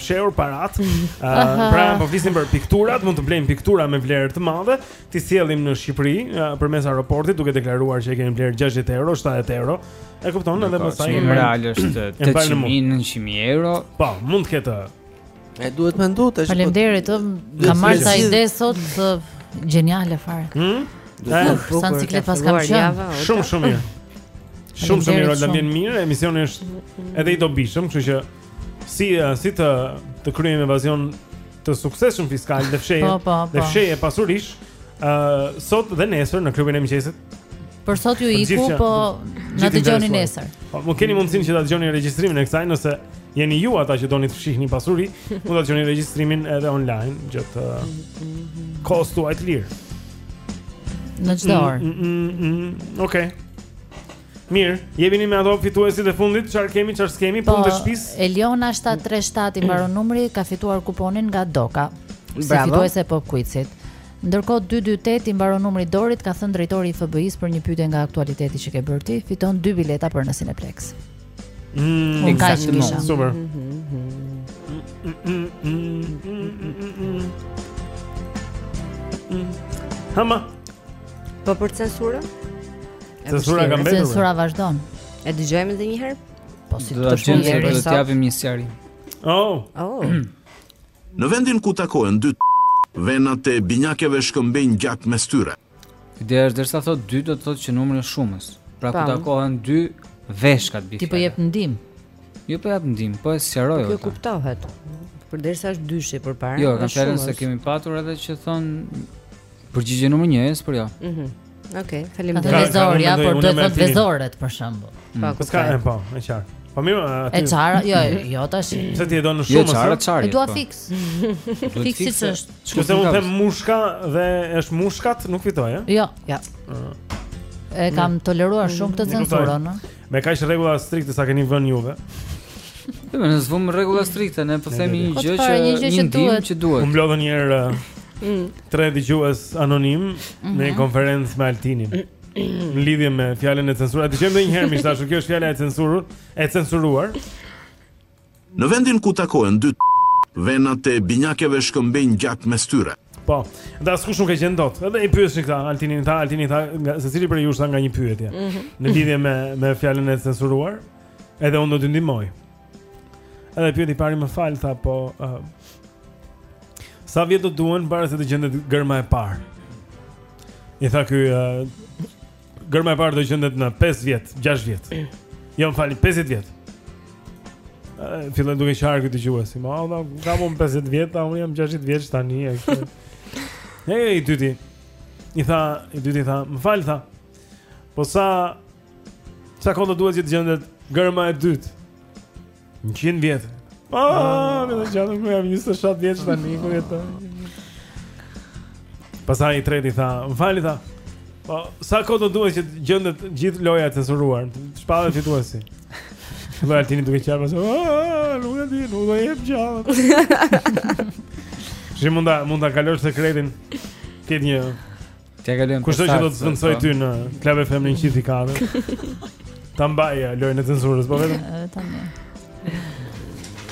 fshehur parat. Uh, pra po flisim për pikturat, mund të blejmë piktura me vlerë të madhe, t'i sjellim në Shqipëri uh, përmes aeroportit duke deklaruar që i kemi blerë 60 euro, 70 euro. E kupton edhe më sa i real është 800-900 euro. Po, mund të ketë. E duhet mendu tash. Po- Faleminderit, kam marrë ca ide sot geniale fare. Hm? Sa siklet paskam qenë. Shumë shumë mirë. Shumë shumë mirë, Olda, vjen mirë, emisioni është edhe i dobishëm, kështu që si uh, si të kryejmë evazion të suksesshëm fiskal dhe fshehje. Po, po, po. Dhe fshehje pasurish, ë uh, sot dhe nesër në klubin e mëngjesit. Për sot ju iku, po na dëgjoni nesër. Po, e keni mundësinë që ta dëgjoni regjistrimin e kësaj nëse jeni ju ata që doni të fshihni pasuri, mund ta dëgjoni regjistrimin edhe online gjatë uh, kohës tuaj të lirë. Në çdo orë. Mm, mm, mm, mm, Okej. Okay. Mirë, jemi me ato fituesit e fundit, çfarë kemi, çfarë s'kemi, po, punë të shtëpisë. Po, Eliona 737 i mbaron numri, ka fituar kuponin nga Doka. Bravo. Si fituese e Pop Quizit. Ndërkohë 228 i mbaron numri Dorit, ka thënë drejtori i FBI-s për një pyetje nga aktualiteti që ke bërë ti, fiton dy bileta për në Cineplexx. Mm, Ekzaktësisht. Super. Hama. Po për censurën? Censura ka mbetur. Censura vazhdon. E dëgjojmë edhe një herë? Po si të shpëtojmë edhe të japim një sqarim. Oh. Oh. Në vendin ku takohen dy venat e binjakeve shkëmbejnë gjak mes tyre. Ideja është derisa thotë dy do të thotë që numri është shumës. Pra ku takohen dy veshkat bie. Ti po jep ndihmë. Jo s'po jap ndihmë, po e sqaroj atë. Po kjo kuptohet. Përderisa është dyshi përpara. Jo, kam fjalën se kemi patur edhe që thonë përgjigje numër 1 është, por jo. Mhm. Mm Okej, okay, faleminderit. Ka vezorja, por duhet vezoret për shembull. Mm. Po, ku ka? Po, e qartë. Po mirë, aty. E çara, jo, jo tash. Pse ti e don në jo, shumë? Jo çara, çari. E dua po. fiks. Fiks si ç'është? Kurse unë them mushka dhe është mushkat, nuk fitoj, ë? Jo, ja. E kam toleruar shumë këtë censurën, ë. Me kaq rregulla strikte sa keni vënë ju. Jo, ne s'vëmë rregulla strikte, ne po themi një gjë që një gjë që duhet. Që duhet. U mblodhën një herë mm. tre dëgjues anonim mm -hmm. në një konferencë me Altinin. Në lidhje me fjalën e censuruar. Dëgjojmë edhe një herë miq tash, kjo është fjala e censurur, e censuruar. Në vendin ku takohen dy venat e binjakeve shkëmbejnë gjak mes tyre. Po. Dhe askush nuk e gjen dot. Edhe i pyesin këta Altinin, tha, Altini tha, secili prej jush tha nga një pyetje. Mm -hmm. Në lidhje me me fjalën e censuruar, edhe unë do t'ju ndihmoj. Edhe pyeti i pari më fal tha, po uh, sa vjet do duhen para se të gjendet gërma e parë? I tha ky uh, Gërma e parë do gjendet në 5 vjet, 6 vjet. Jo, më falni, 50 vjet. Fillon duke qarë ky dëgjuesi, "Ma, ku kam unë 50 vjet, tha, unë jam 60 vjeç tani." Dhe i dyti. I tha, i dyti tha, "Më fal tha. Po sa sa kohë duhet që të gjendet gërma e dytë?" Në njëqind vjet Aaaa, ah, me të gjatë nuk me jam 27 vjeç tani ku jetë Pastaj i treti tha, më falni tha Po, sa kohë do duhet që të gjendet gjithë loja e censuruar të shpallet fituesi Dhe Altini duke qarë pastaj Aaaa, nuk e di, nuk do jem gjallë Shri mund ta kalosh sekretin Këtë një T'ia kalojmë Kush që do të zëvendësojë ty në Club FM në 104 Ta mbaja lojën e censurës Po vetëm Ta mbaja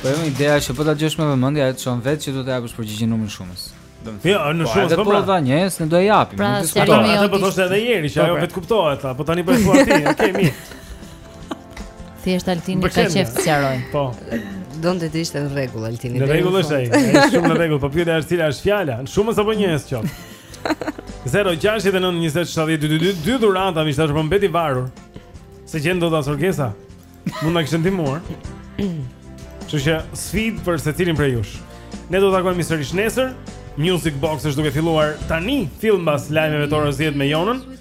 Po jo ideja është po ta dëgjosh me vëmendje ajo të çon vetë që do të japësh përgjigjen në numrin shumës. Domethënë po, shumë po. Po tha njëjës, ne do e japim. Pra, nuk diskutojmë. Pra, atë po thoshte edhe Eri që ajo po, vetë kuptohet, po tani po e thua ti, okay, mirë. Thjesht Altini ka qejf të sqarojë. Po. Donte të ishte në rregull Altini. Në rregull është ai. Është shumë në rregull, po pyetja është cila është fjala? Në shumës apo njëjës qoftë. 0-6-9-27-12-2 Dy dhurata miq tash për po mbeti varur S'e gjen dot as orkestra Mund na kishte ndihmuar Kështu që sfidë për secilin prej jush Ne do të takohemi sërish nesër Music Box është duke filluar tani Fill mbas lajmeve të orës dhjetë me Jonën